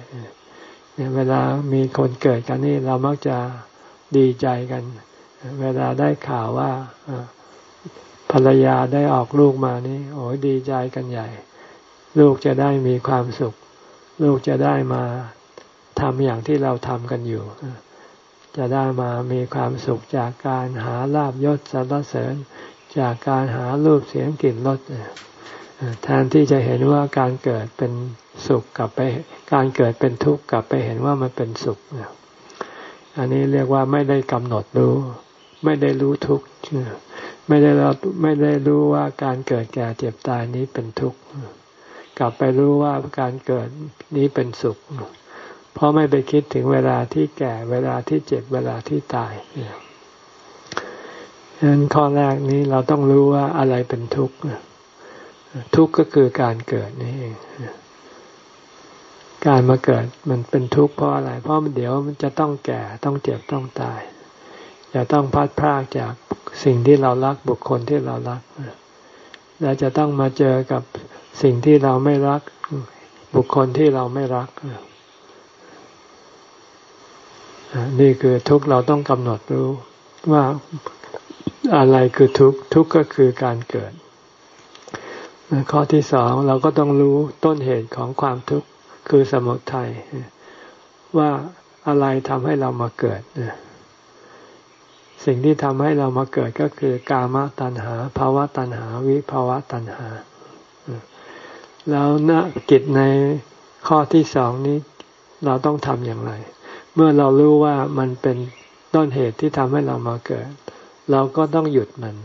เวลามีคนเกิดกันนี่เรามักจะดีใจกัน เวลาได้ข่าวว่าภรรยาได้ออกลูกมานี่โอ้ยดีใจกันใหญ่ ลูกจะได้มีความสุข ลูกจะได้มาทำอย่างที่เราทำกันอยู่ จะได้มามีความสุขจากการหาลาบยศสรรเสริญ จากการหารูปเสียงกลิ่นรสแทนที่จะเห็นว่าการเกิดเป็นสุขกลับไป การเกิดเป็นทุกข์กลับไปเห็นว่ามันเป็นสุข อันนี้เรียกว่าไม่ได้กำหนดรู้ ไม่ได้รู้ทุกข์ไม่ได้เราไม่ได้รู้ว่าการเกิดแก่เจ็บตายนี้เป็นทุกข์กลับไปรู้ว่าการเกิดนี้เป็นสุข เพราะไม่ไปคิดถึงเวลาที่แก่เวลาที่เจ็บเวลาที่ตาย ฉะนั้นข้อแรกนี้เราต้องรู้ว่าอะไรเป็นทุกข์ทุกข์ก็คือการเกิดนี่เองการมาเกิดมันเป็นทุกข์เพราะอะไร เพราะมันเดี๋ยวมันจะต้องแก่ต้องเจ็บต้องตายจะต้องพัดพรากจากสิ่งที่เรารักบุคคลที่เรารักเราจะต้องมาเจอกับสิ่งที่เราไม่รักบุคคลที่เราไม่รักนี่คือทุกเราต้องกำหนดรู้ว่า อะไรคือทุกข์ทุกข์ก็คือการเกิด ข้อที่สองเราก็ต้องรู้ต้นเหตุของความทุกข์คือสมุทัยว่าอะไรทำให้เรามาเกิด สิ่งที่ทำให้เรามาเกิดก็คือกามตัณหาภาวะตัณหา วิภาวะตัณหา แล้วนกิจในข้อที่สองนี้เราต้องทำอย่างไร เมื่อเรารู้ว่ามันเป็นต้นเหตุที่ทำให้เรามาเกิด เราก็ต้องหยุดมัน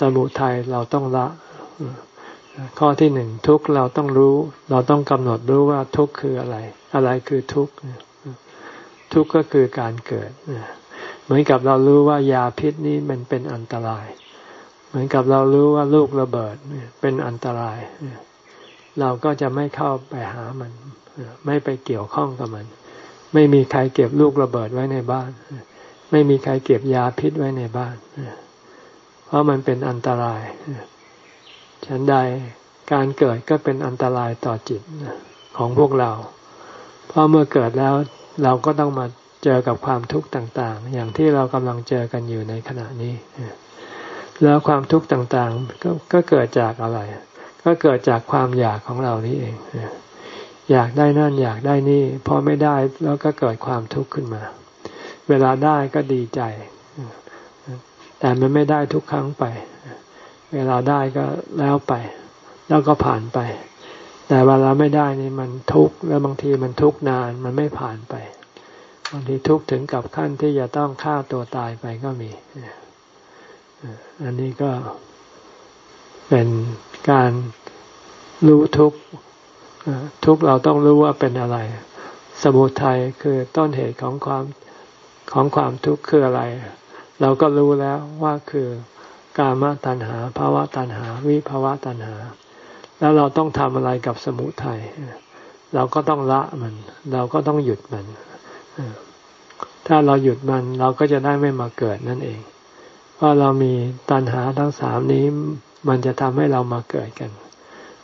สมุทัยเราต้องละ ข้อที่หนึ่งทุกเราต้องรู้ เราต้องกำหนดรู้ว่าทุกคืออะไร อะไรคือทุกทุกก็คือการเกิด เหมือนกับเรารู้ว่ายาพิษนี้มันเป็นอันตราย เหมือนกับเรารู้ว่าลูกระเบิดเป็นอันตราย เราก็จะไม่เข้าไปหามัน ไม่ไปเกี่ยวข้องกับมัน ไม่มีใครเก็บลูกระเบิดไว้ในบ้าน ไม่มีใครเก็บยาพิษไว้ในบ้าน เพราะมันเป็นอันตราย ฉันใดการเกิดก็เป็นอันตรายต่อจิตของพวกเรา เพราะเมื่อเกิดแล้วเราก็ต้องมาเจอกับความทุกข์ต่างๆ อย่างที่เรากำลังเจอกันอยู่ในขณะนี้ แล้วความทุกข์ต่างๆก็ก็เกิดจากอะไร ก็เกิดจากความอยากของเรานี่เอง อยากได้นั่นอยากได้นี่ พอไม่ได้แล้วก็เกิดความทุกข์ขึ้นมา เวลาได้ก็ดีใจ แต่มันไม่ได้ทุกครั้งไป เวลาได้ก็แล้วไป แล้วก็ผ่านไป แต่เวลาไม่ได้นี่มันทุกข์แล้วบางทีมันทุกข์นานมันไม่ผ่านไป บางทีทุกข์ถึงกับขั้นที่จะต้องฆ่าตัวตายไปก็มี อันนี้ก็เป็นการรู้ทุกข์ทุกข์เราต้องรู้ว่าเป็นอะไร สมุทัยคือต้นเหตุของความ ของความทุกข์คืออะไร เราก็รู้แล้วว่าคือกามตัณหาภาวะตัณหา วิภาวะตัณหา แล้วเราต้องทำอะไรกับสมุทัยเราก็ต้องละมัน เราก็ต้องหยุดมันถ้าเราหยุดมันเราก็จะได้ไม่มาเกิดนั่นเองเพราะเรามีตัณหาทั้งสามนี้ มันจะทำให้เรามาเกิดกัน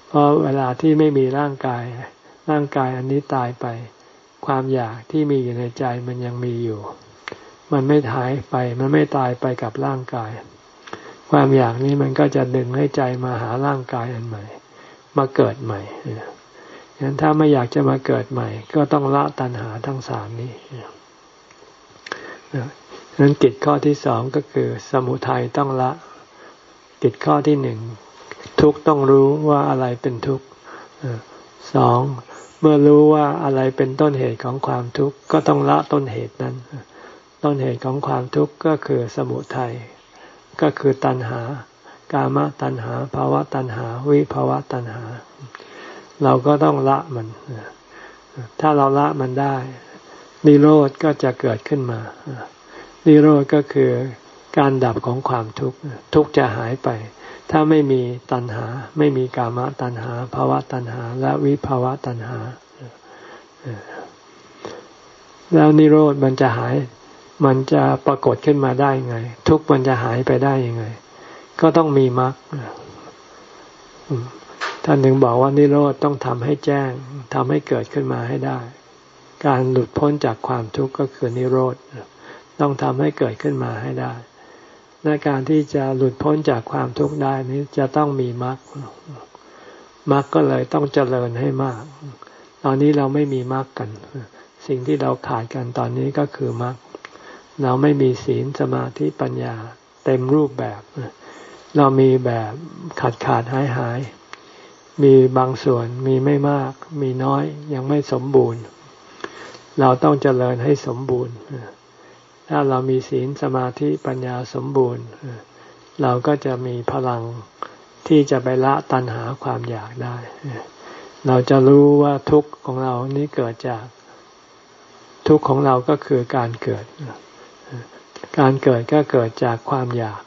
เพราะเวลาที่ไม่มีร่างกาย ร่างกายอันนี้ตายไป ความอยากที่มีอยู่ในใจมันยังมีอยู่ มันไม่หายไป มันไม่ตายไปกับร่างกาย ความอยากนี้มันก็จะดึงให้ใจมาหาร่างกายอันใหม่ มาเกิดใหม่ฉะนั้นถ้าไม่อยากจะมาเกิดใหม่ ก็ต้องละตัณหาทั้งสามนี้ฉะนั้นกิจข้อที่สองก็คือ สมุทัยต้องละ กิจข้อที่หนึ่งทุกต้องรู้ว่าอะไรเป็นทุกสองเมื่อรู้ว่าอะไรเป็นต้นเหตุของความทุกข์ก็ต้องละต้นเหตุนั้น ต้นเหตุของความทุกข์ก็คือสมุทัยก็คือตัณหากามตัณหาภาวะตัณหา วิภาวะตัณหา เราก็ต้องละมัน ถ้าเราละมันได้นิโรธก็จะเกิดขึ้นมานิโรธก็คือการดับของความทุกข์ทุกข์จะหายไป ถ้าไม่มีตัณหา ไม่มีกามตัณหาภาวะตัณหา และวิภาวะตัณหา แล้วนิโรธมันจะหาย มันจะปรากฏขึ้นมาได้ไง ทุกมันจะหายไปได้ยังไง ก็ต้องมีมรรคท่านถึงบอกว่านิโรธต้องทำให้แจ้งทำให้เกิดขึ้นมาให้ได้ การหลุดพ้นจากความทุกข์ก็คือนิโรธต้องทำให้เกิดขึ้นมาให้ได้และการที่จะหลุดพ้นจากความทุกข์ได้นี้จะต้องมีมรรคมรรคก็เลยต้องเจริญให้มาก ตอนนี้เราไม่มีมรรคกัน สิ่งที่เราขาดกันตอนนี้ก็คือมรรค เราไม่มีศีลสมาธิปัญญา เต็มรูปแบบ เรามีแบบขาดขาดหายหาย มีบางส่วนมีไม่มาก มีน้อยยังไม่สมบูรณ์ เราต้องเจริญให้สมบูรณ์ ถ้าเรามีศีลสมาธิปัญญาสมบูรณ์ เราก็จะมีพลังที่จะไปละตัณหาความอยากได้ เราจะรู้ว่าทุกข์ของเรานี้เกิดจาก ทุกข์ของเราก็คือการเกิด การเกิดก็เกิดจากความอยาก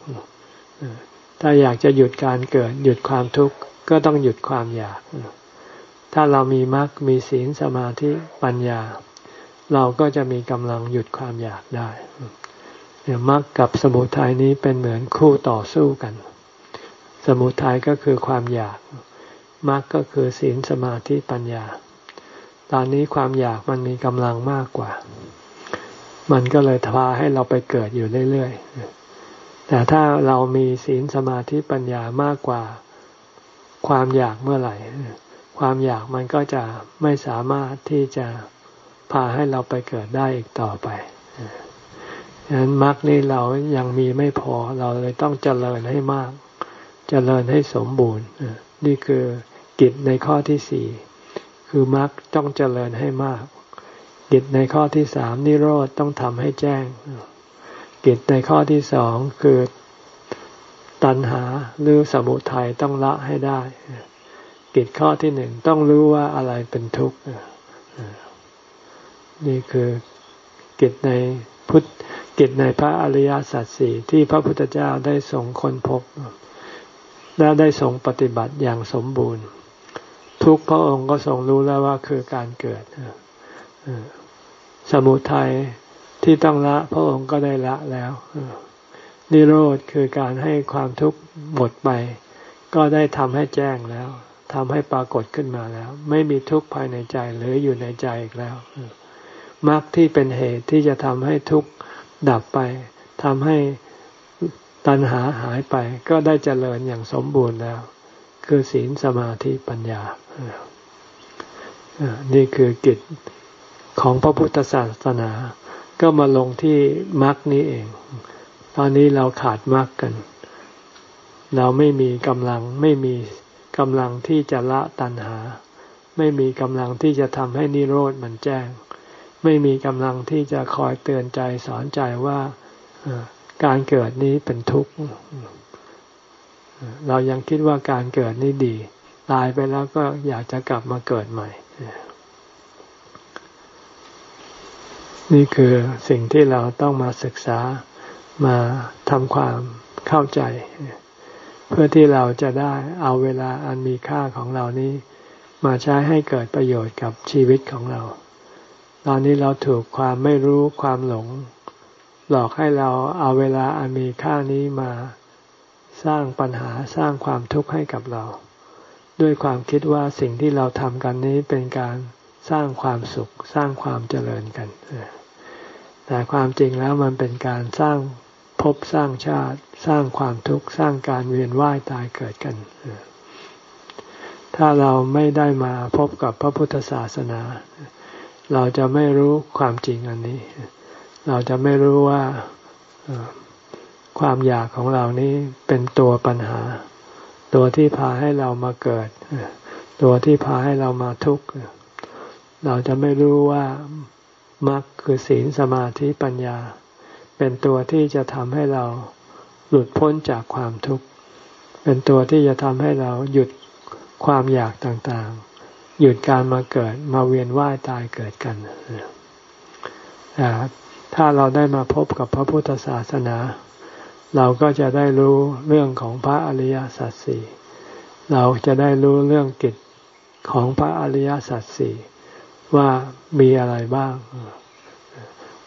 ถ้าอยากจะหยุดการเกิด หยุดความทุกข์ก็ต้องหยุดความอยาก ถ้าเรามีมรรคมีศีลสมาธิปัญญา เราก็จะมีกำลังหยุดความอยากได้เนี่ยมรรคกับสมุทัยนี้เป็นเหมือนคู่ต่อสู้กัน สมุทัยก็คือความอยากมรรคก็คือศีลสมาธิปัญญา ตอนนี้ความอยากมันมีกำลังมากกว่า มันก็เลยพาให้เราไปเกิดอยู่เรื่อยๆ แต่ถ้าเรามีศีลสมาธิปัญญามากกว่าความอยากเมื่อไหร่ ความอยากมันก็จะไม่สามารถที่จะพาให้เราไปเกิดได้อีกต่อไปฉะนั้นมรรคนี่เรายังมีไม่พอเราเลยต้องเจริญให้มาก เจริญให้สมบูรณ์นี่คือกิจในข้อที่สี่คือมรรคต้องเจริญให้มาก กิจในข้อที่สามนิโรธต้องทำให้แจ้ง กิจในข้อที่สองคือตัณหาหรือสมุทัยต้องละให้ได้ กิจข้อที่หนึ่งต้องรู้ว่าอะไรเป็นทุกข์นี่คือกิจในพุทธกิจในพระอริยสัจสี่ที่พระพุทธเจ้าได้ส่งคนพบ และได้ส่งปฏิบัติอย่างสมบูรณ์ ทุกพระองค์ก็ทรงรู้แล้วว่าคือการเกิด สมุทัยที่ต้องละพระองค์ก็ได้ละแล้ว นิโรธคือการให้ความทุกข์หมดไป ก็ได้ทำให้แจ้งแล้วทำให้ปรากฏขึ้นมาแล้ว ไม่มีทุกข์ภายในใจหรืออยู่ในใจอีกแล้วมรรคที่เป็นเหตุที่จะทำให้ทุกข์ดับไปทำให้ตัณหาหายไป ก็ได้เจริญอย่างสมบูรณ์แล้ว คือศีลสมาธิปัญญานี่คือกิจ ของพระพุทธศาสนา ก็มาลงที่มรรคนี้เอง ตอนนี้เราขาดมรรคกัน เราไม่มีกำลังไม่มีกำลังที่จะละตัณหา ไม่มีกำลังที่จะทำให้นิโรธมันแจ้ง ไม่มีกำลังที่จะคอยเตือนใจสอนใจว่าการเกิดนี้เป็นทุกข์ เรายังคิดว่าการเกิดนี้ดี ตายไปแล้วก็อยากจะกลับมาเกิดใหม่ นี่คือสิ่งที่เราต้องมาศึกษามาทำความเข้าใจ เพื่อที่เราจะได้เอาเวลาอันมีค่าของเรานี้ มาใช้ให้เกิดประโยชน์กับชีวิตของเรา ตอนนี้เราถูกความไม่รู้ความหลง หลอกให้เราเอาเวลาอันมีค่านี้มาสร้างปัญหาสร้างความทุกข์ให้กับเรา ด้วยความคิดว่าสิ่งที่เราทำกันนี้เป็นการสร้างความสุขสร้างความเจริญกัน แต่ความจริงแล้วมันเป็นการสร้างภพสร้างชาติ สร้างความทุกข์สร้างการเวียนว่ายตายเกิดกัน ถ้าเราไม่ได้มาพบกับพระพุทธศาสนา เราจะไม่รู้ความจริงอันนี้ เราจะไม่รู้ว่าความอยากของเรานี้เป็นตัวปัญหา ตัวที่พาให้เรามาเกิด ตัวที่พาให้เรามาทุกข์เราจะไม่รู้ว่า มรรคคือศีลสมาธิปัญญา เป็นตัวที่จะทำให้เราหลุดพ้นจากความทุกข์ เป็นตัวที่จะทำให้เราหยุดความอยากต่างๆ หยุดการมาเกิดมาเวียนว่ายตายเกิดกันถ้าเราได้มาพบกับพระพุทธศาสนา เราก็จะได้รู้เรื่องของพระอริยสัจสี่เราจะได้รู้เรื่องกิจของพระอริยสัจสี่ ว่ามีอะไรบ้าง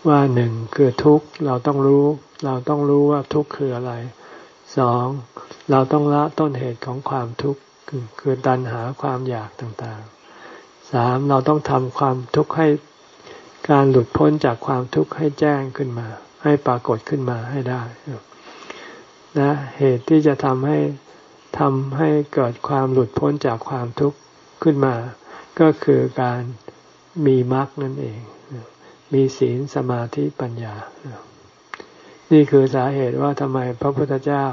ว่าหนึ่งคือทุกข์เราต้องรู้ เราต้องรู้ว่าทุกข์คืออะไรสองเราต้องละต้นเหตุของความทุกข์คือตัณหาความอยากต่างๆสามเราต้องทำความทุกข์ให้การหลุดพ้นจากความทุกข์ให้แจ้งขึ้นมา ให้ปรากฏขึ้นมาให้ได้นะเหตุที่จะทำให้ทำให้เกิดความหลุดพ้นจากความทุกข์ขึ้นมา ก็คือการ มีมรรคนั่นเอง มีศีลสมาธิปัญญา นี่คือสาเหตุว่าทำไมพระพุทธเจ้า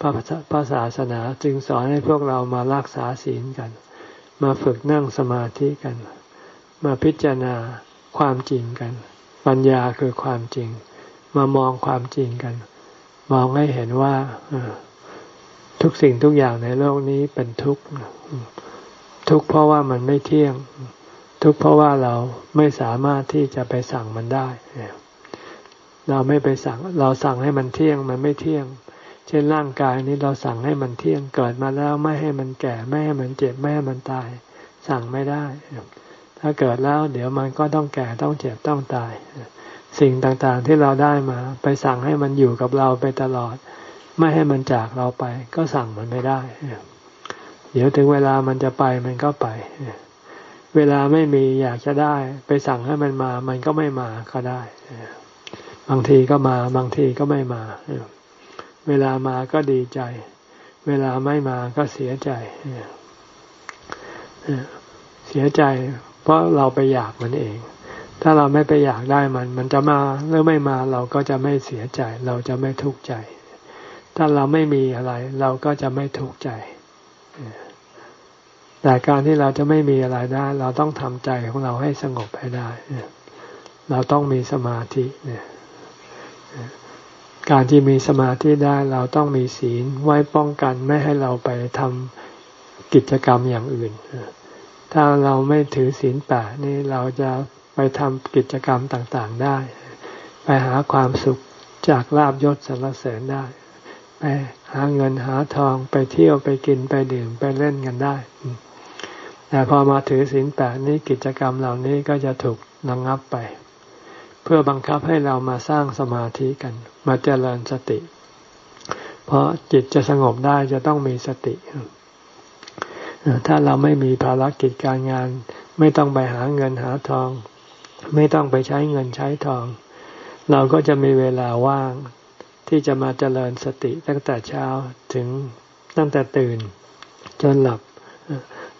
พระพระศาสนาจึงสอนให้พวกเรามารักษาศีลกัน มาฝึกนั่งสมาธิกัน มาพิจารณาความจริงกัน ปัญญาคือความจริง มามองความจริงกัน มองให้เห็นว่าทุกสิ่งทุกอย่างในโลกนี้เป็นทุกข์ทุกข์เพราะว่ามันไม่เที่ยง ทุกข์เพราะว่าเราไม่สามารถที่จะไปสั่งมันได้ เราไม่ไปสั่ง เราสั่งให้มันเที่ยงมันไม่เที่ยง เช่นร่างกายนี้เราสั่งให้มันเที่ยงเกิดมาแล้วไม่ให้มันแก่ไม่ให้มันเจ็บไม่ให้มันตาย สั่งไม่ได้ ถ้าเกิดแล้วเดี๋ยวมันก็ต้องแก่ต้องเจ็บต้องตาย สิ่งต่างๆที่เราได้มา ไปสั่งให้มันอยู่กับเราไปตลอด ไม่ให้มันจากเราไป ก็สั่งมันไม่ได้ เดี๋ยวถึงเวลามันจะไปมันก็ไปเเวลาไม่มีอยากจะได้ ไปสั่งให้มันมา มันก็ไม่มาก็ได้ บางทีก็มา บางทีก็ไม่มา เวลามาก็ดีใจ เวลาไม่มาก็เสียใจ เสียใจ เพราะเราไปอยากมันเอง ถ้าเราไม่ไปอยากได้มัน มันจะมาหรือไม่มาเราก็จะไม่เสียใจ เราจะไม่ทุกข์ใจ ถ้าเราไม่มีอะไร เราก็จะไม่ทุกข์ใจ แต่การที่เราจะไม่มีอะไรได้ เราต้องทำใจของเราให้สงบให้ได้ เราต้องมีสมาธิเนี่ยการที่มีสมาธิได้เราต้องมีศีลไว้ป้องกันไม่ให้เราไปทำกิจกรรมอย่างอื่น ถ้าเราไม่ถือศีลแปดนี่เราจะไปทำกิจกรรมต่างๆได้ ไปหาความสุขจากลาบยศสรรเสริญได้ ไปหาเงินหาทองไปเที่ยวไปกินไปดื่มไปเล่นกันได้ แต่พอมาถือศีลแปดนี่กิจกรรมเหล่านี้ก็จะถูกนังงับไป เพื่อบังคับให้เรามาสร้างสมาธิกัน มาเจริญสติ เพราะจิตจะสงบได้จะต้องมีสติ ถ้าเราไม่มีภารกิจการงาน ไม่ต้องไปหาเงินหาทอง ไม่ต้องไปใช้เงินใช้ทอง เราก็จะมีเวลาว่างที่จะมาเจริญสติตั้งแต่เช้าถึงตั้งแต่ตื่น จนหลับ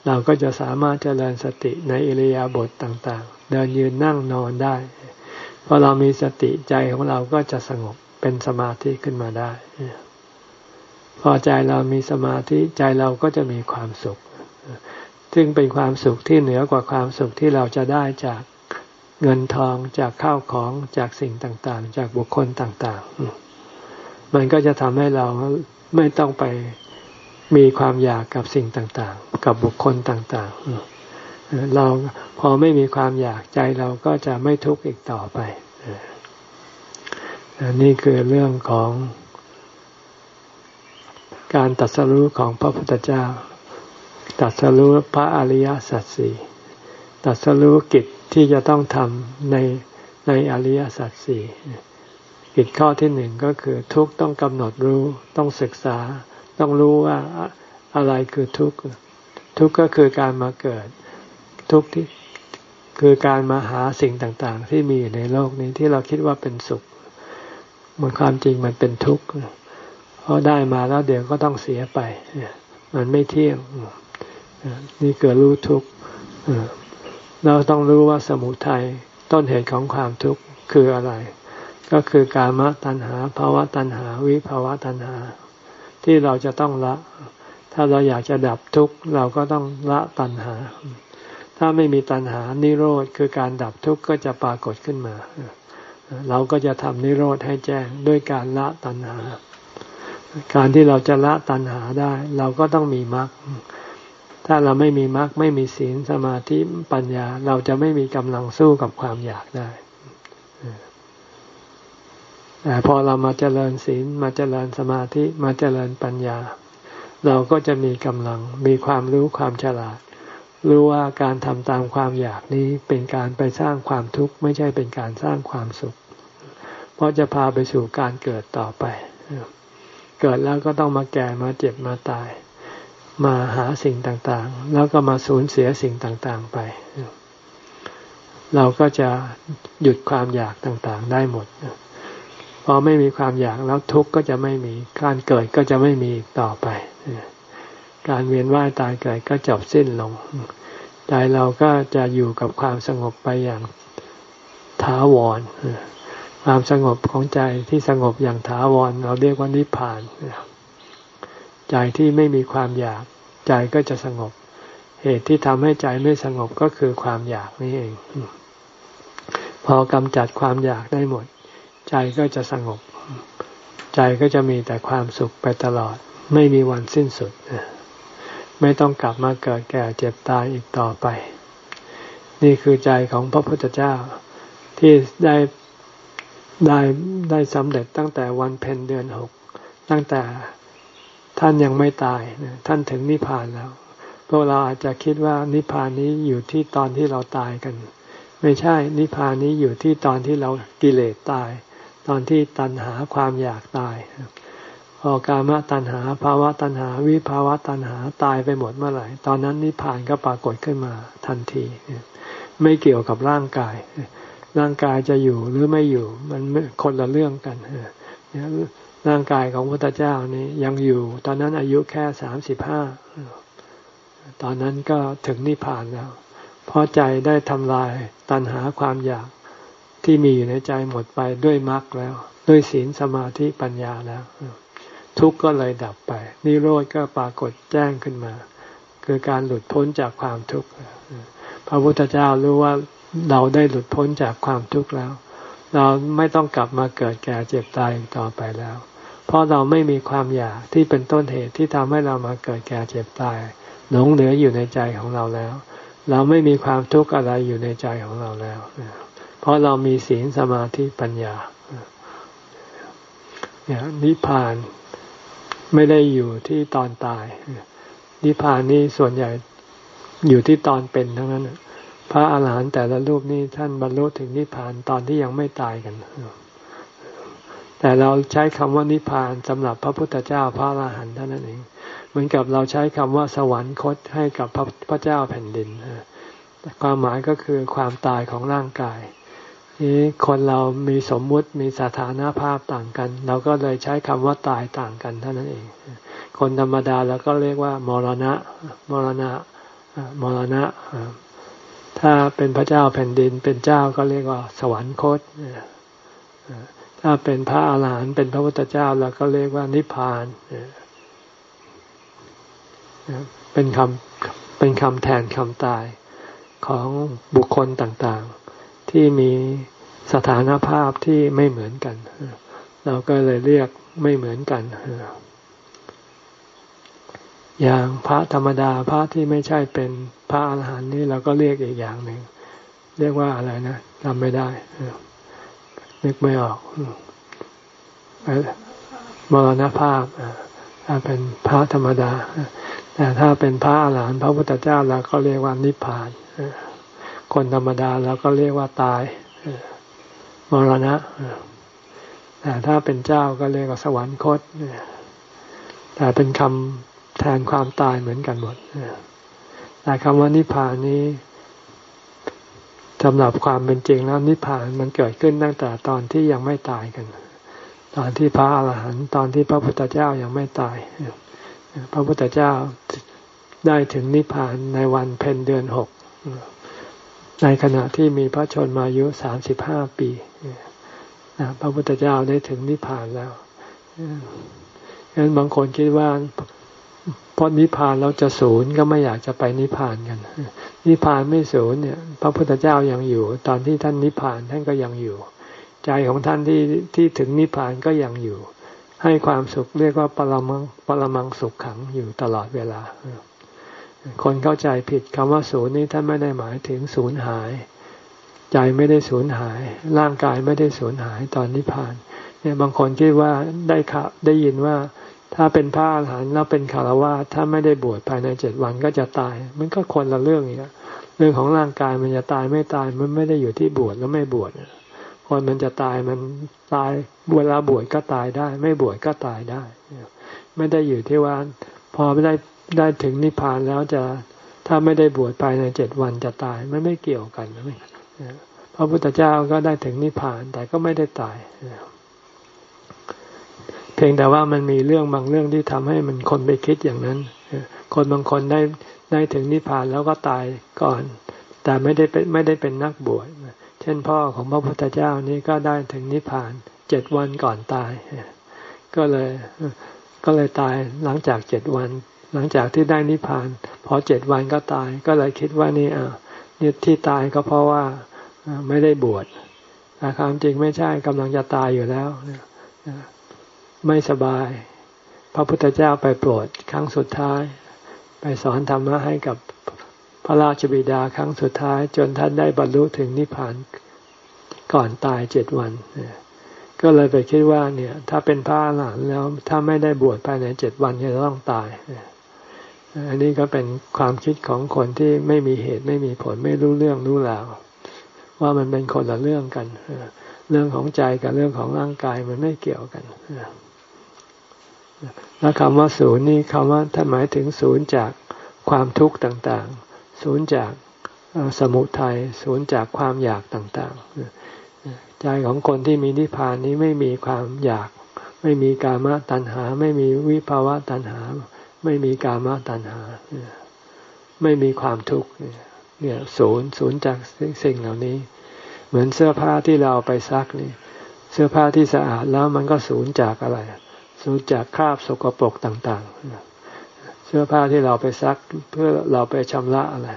เราก็จะสามารถเจริญสติในอิริยาบถต่างๆ เดินยืนนั่งนอนได้พอเรามีสติใจของเราก็จะสงบเป็นสมาธิขึ้นมาได้ พอใจเรามีสมาธิใจเราก็จะมีความสุข ซึ่งเป็นความสุขที่เหนือกว่าความสุขที่เราจะได้จากเงินทองจากข้าวของจากสิ่งต่างๆ จากบุคคลต่างๆ มันก็จะทำให้เราไม่ต้องไปมีความอยากกับสิ่งต่างๆ กับบุคคลต่างๆ เราพอไม่มีความอยากใจเราก็จะไม่ทุกข์อีกต่อไป นี่คือเรื่องของการตัดสรู้ของพระพุทธเจ้า ตัดสรู้พระอริยสัจสี่ตัดสรู้กิจที่จะต้องทำในในอริยสัจสี่กิจข้อที่หนึ่งก็คือทุกต้องกำหนดรู้ต้องศึกษา ต้องรู้ว่าอะไรคือทุกข์ ทุกข์ก็คือการมาเกิด ทุกข์ที่คือการมาหาสิ่งต่างๆ ที่มีอยู่ในโลกนี้ที่เราคิดว่าเป็นสุขมันความจริงมันเป็นทุกข์เพราะได้มาแล้วเดี๋ยวก็ต้องเสียไปมันไม่เที่ยงนี่เกิดรู้ทุกข์เราต้องรู้ว่าสมุทัยต้นเหตุของความทุกข์คืออะไร ก็คือการมตัณหาภาวะตัณหา วิภาวะตัณหา ที่เราจะต้องละ ถ้าเราอยากจะดับทุกข์เราก็ต้องละตัณหา ถ้าไม่มีตัณหานิโรธคือการดับทุกข์ก็จะปรากฏขึ้นมา เราก็จะทำนิโรธให้แจ้งด้วยการละตัณหา การที่เราจะละตัณหาได้ เราก็ต้องมีมรรคถ้าเราไม่มีมรรคไม่มีศีลสมาธิปัญญา เราจะไม่มีกำลังสู้กับความอยากได้แต่พอเรามาเจริญศีลมาเจริญสมาธิมาเจริญปัญญา เราก็จะมีกำลังมีความรู้ความฉลาด รู้ว่าการทำตามความอยากนี้เป็นการไปสร้างความทุกข์ไม่ใช่เป็นการสร้างความสุข เพราะจะพาไปสู่การเกิดต่อไป เกิดแล้วก็ต้องมาแก่มาเจ็บมาตาย มาหาสิ่งต่างๆ แล้วก็มาสูญเสียสิ่งต่างๆไป เราก็จะหยุดความอยากต่างๆได้หมดพอไม่มีความอยากแล้วทุกข์ก็จะไม่มี การเกิดก็จะไม่มีต่อไป การเวียนว่ายตายเกิดก็จบสิ้นลง ใจเราก็จะอยู่กับความสงบไปอย่างถาวร ความสงบของใจที่สงบอย่างถาวร เราเรียกว่านิพพาน ใจที่ไม่มีความอยาก ใจก็จะสงบ เหตุที่ทำให้ใจไม่สงบก็คือความอยากนี่เอง พอกำจัดความอยากได้หมด ใจก็จะสงบ ใจก็จะมีแต่ความสุขไปตลอด ไม่มีวันสิ้นสุด ไม่ต้องกลับมาเกิดแก่เจ็บตายอีกต่อไป นี่คือใจของพระพุทธเจ้าที่ได้ได้ได้สำเร็จตั้งแต่วันเพ็ญเดือนหกตั้งแต่ท่านยังไม่ตายท่านถึงนิพพานแล้ว พวกเราอาจจะคิดว่านิพพานนี้อยู่ที่ตอนที่เราตายกัน ไม่ใช่นิพพานนี้อยู่ที่ตอนที่เรากิเลสตาย ตอนที่ตัณหาความอยากตาย พอกามตัณหา ภาวะตัณหา วิภาวะตัณหาตายไปหมดเมื่อไหร่ ตอนนั้นนิพพานก็ปรากฏขึ้นมาทันที ไม่เกี่ยวกับร่างกาย ร่างกายจะอยู่หรือไม่อยู่มันคนละเรื่องกันร่างกายของพระพุทธเจ้านี่ยังอยู่ ตอนนั้นอายุแค่สามสิบห้าตอนนั้นก็ถึงนิพพานแล้ว เพราะใจได้ทำลายตัณหาความอยากที่มีอยู่ในใจหมดไปด้วยมรรคแล้ว ด้วยศีลสมาธิปัญญาแล้ว ทุกข์ก็เลยดับไป นิโรธก็ปรากฏแจ้งขึ้นมา คือการหลุดพ้นจากความทุกข์พระพุทธเจ้ารู้ว่าเราได้หลุดพ้นจากความทุกข์แล้ว เราไม่ต้องกลับมาเกิดแก่เจ็บตายต่อไปแล้ว เพราะเราไม่มีความอยากที่เป็นต้นเหตุที่ทำให้เรามาเกิดแก่เจ็บตายหลงเหลืออยู่ในใจของเราแล้ว เราไม่มีความทุกข์อะไรอยู่ในใจของเราแล้ว เพราะเรามีศีลสมาธิปัญญาเนี่ยนิพพาน ไม่ได้อยู่ที่ตอนตาย นิพพานนี่ส่วนใหญ่อยู่ที่ตอนเป็นทั้งนั้น พระอาหารหันต์แต่ละรูปนี่ท่านบรรลุถึงนิพพานตอนที่ยังไม่ตายกัน แต่เราใช้คำว่านิพพานสำหรับพระพุทธเจ้าพระอรหันต์เท่านั้นเอง เหมือนกับเราใช้คำว่าสวรรคตให้กับพระพระเจ้าแผ่นดินความหมายก็คือความตายของร่างกาย นี้คนเรามีสมมุติมีสถานภาพต่างกัน เราก็เลยใช้คำว่าตายต่างกันเท่านั้นเอง คนธรรมดาเราก็เรียกว่ามรณะ มรณะ มรณะ ถ้าเป็นพระเจ้าแผ่นดินเป็นเจ้าก็เรียกว่า สวรรคต ถ้าเป็นพระอาหารหันต์เป็นพระพุทธเจ้าเราก็เรียกว่านิพพาน เป็นคำเป็นคำแทนคำตายของบุคคลต่างๆ ที่มีสถานภาพที่ไม่เหมือนกัน เราก็เลยเรียกไม่เหมือนกัน อย่างพระธรรมดาพระที่ไม่ใช่เป็นพระอาหารหันต์นี่เราก็เรียกอีกอย่างหนึ่งเรียกว่าอะไรนะจำไม่ได้นึกไม่ออกมรณภาพถ้าเป็นพระธรรมดาแต่ถ้าเป็นพระอาหารหันต์พระพุทธเจ้าเราก็เรียกว่านิพพาน คนธรรมดาเราก็เรียกว่าตายมรณะแต่ถ้าเป็นเจ้าก็เรียกว่าสวรรคตแต่เป็นคำแทนความตายเหมือนกันหมดแต่คำว่านิพพานนี้สำหรับความเป็นจริงแล้วนิพพานมันเกิดขึ้นตั้งแต่ตอนที่ยังไม่ตายกัน ตอนที่พระอาหารหันต์ตอนที่พระพุทธเจ้ายังไม่ตาย พระพุทธเจ้าได้ถึงนิพพานในวันเพ็ญเดือนหก ในขณะที่มีพระชนมายุสามสิบห้าปีพระพุทธเจ้าได้ถึงนิพพานแล้วฉะนั้นบางคนคิดว่าเพราะนิพพานเราจะศูนย์ก็ไม่อยากจะไปนิพพานกัน นิพพานไม่ศูนย์เนี่ย พระพุทธเจ้ายังอยู่ ตอนที่ท่านนิพพานท่านก็ยังอยู่ ใจของท่านที่ที่ถึงนิพพานก็ยังอยู่ ให้ความสุขเรียกว่าปรมังปรมังสุขขังอยู่ตลอดเวลา คนเข้าใจผิดคำว่าศูนย์นี้ท่านไม่ได้หมายถึงศูนย์หาย ใจไม่ได้สูญหาย ร่างกายไม่ได้สูญหายตอนนิพพาน เนี่ยบางคนคิดว่าได้ข่าได้ยินว่า ถ้าเป็นพระอรหันต์แล้วเป็นคารวะถ้าไม่ได้บวชภายในเจ็ดวันก็จะตาย มันก็คนละเรื่องอีกเรื่องของร่างกายมันจะตายไม่ตายมันไม่ได้อยู่ที่บวชแล้วไม่บวชคนมันจะตายมันตายเวลาบวชก็ตายได้ ไม่บวชก็ตายได้ ไม่ได้อยู่ที่ว่า พอไม่ได้ ได้ถึงนิพพานแล้วจะถ้าไม่ได้บวชภายในเจ็ดวันจะตายมันไม่เกี่ยวกันนะพระพุทธเจ้าก็ได้ถึงนิพพานแต่ก็ไม่ได้ตายเพียงแต่ว่ามันมีเรื่องบางเรื่องที่ทำให้มันคนไปคิดอย่างนั้นคนบางคนได้ได้ถึงนิพพานแล้วก็ตายก่อน แต่ไม่ได้เป็นไม่ได้เป็นนักบวชเช่นพ่อของพระพุทธเจ้านี่ก็ได้ถึงนิพพานเจ็ดวันก่อนตาย ก็เลยก็เลยตายหลังจากเจ็ดวัน หลังจากที่ได้นิพพาน พอเจ็ดวันก็ตาย ก็เลยคิดว่านี่อะนี่ที่ตายก็เพราะว่าไม่ได้บวชความจริงไม่ใช่กำลังจะตายอยู่แล้วไม่สบาย พระพุทธเจ้าไปโปรดครั้งสุดท้าย ไปสอนธรรมะให้กับพระราชบิดาครั้งสุดท้าย จนท่านได้บรรลุถึงนิพพานก่อนตายเจ็ดวัน ก็เลยไปคิดว่าเนี่ย ถ้าเป็นพระหลานแล้วถ้าไม่ได้บวชภายในเจ็ดวันจะต้องตาย อันนี้ก็เป็นความคิดของคนที่ไม่มีเหตุไม่มีผลไม่รู้เรื่องรู้ราวว่ามันเป็นคนละเรื่องกันเรื่องของใจกับเรื่องของร่างกายมันไม่เกี่ยวกันแล้วคำว่าศูนย์นี่คำว่าถ้าหมายถึงศูนย์จากความทุกข์ต่างๆ ศูนย์จากสมุทัยศูนย์จากความอยากต่างๆ ใจของคนที่มีนิพพานนี้ไม่มีความอยาก ไม่มีกามตัณหา ไม่มีวิภาวะตัณหา ไม่มีกามตัณหา ไม่มีความทุกข์เนี่ยศูนย์ศูนย์จากสิ่งเหล่านี้ เหมือนเสื้อผ้าที่เราไปซักนี่ เสื้อผ้าที่สะอาดแล้วมันก็ศูนย์จากอะไรสูญจากคราบสกปรกต่างๆ เสื้อผ้าที่เราไปซักเพื่อเราไปชำระอะไร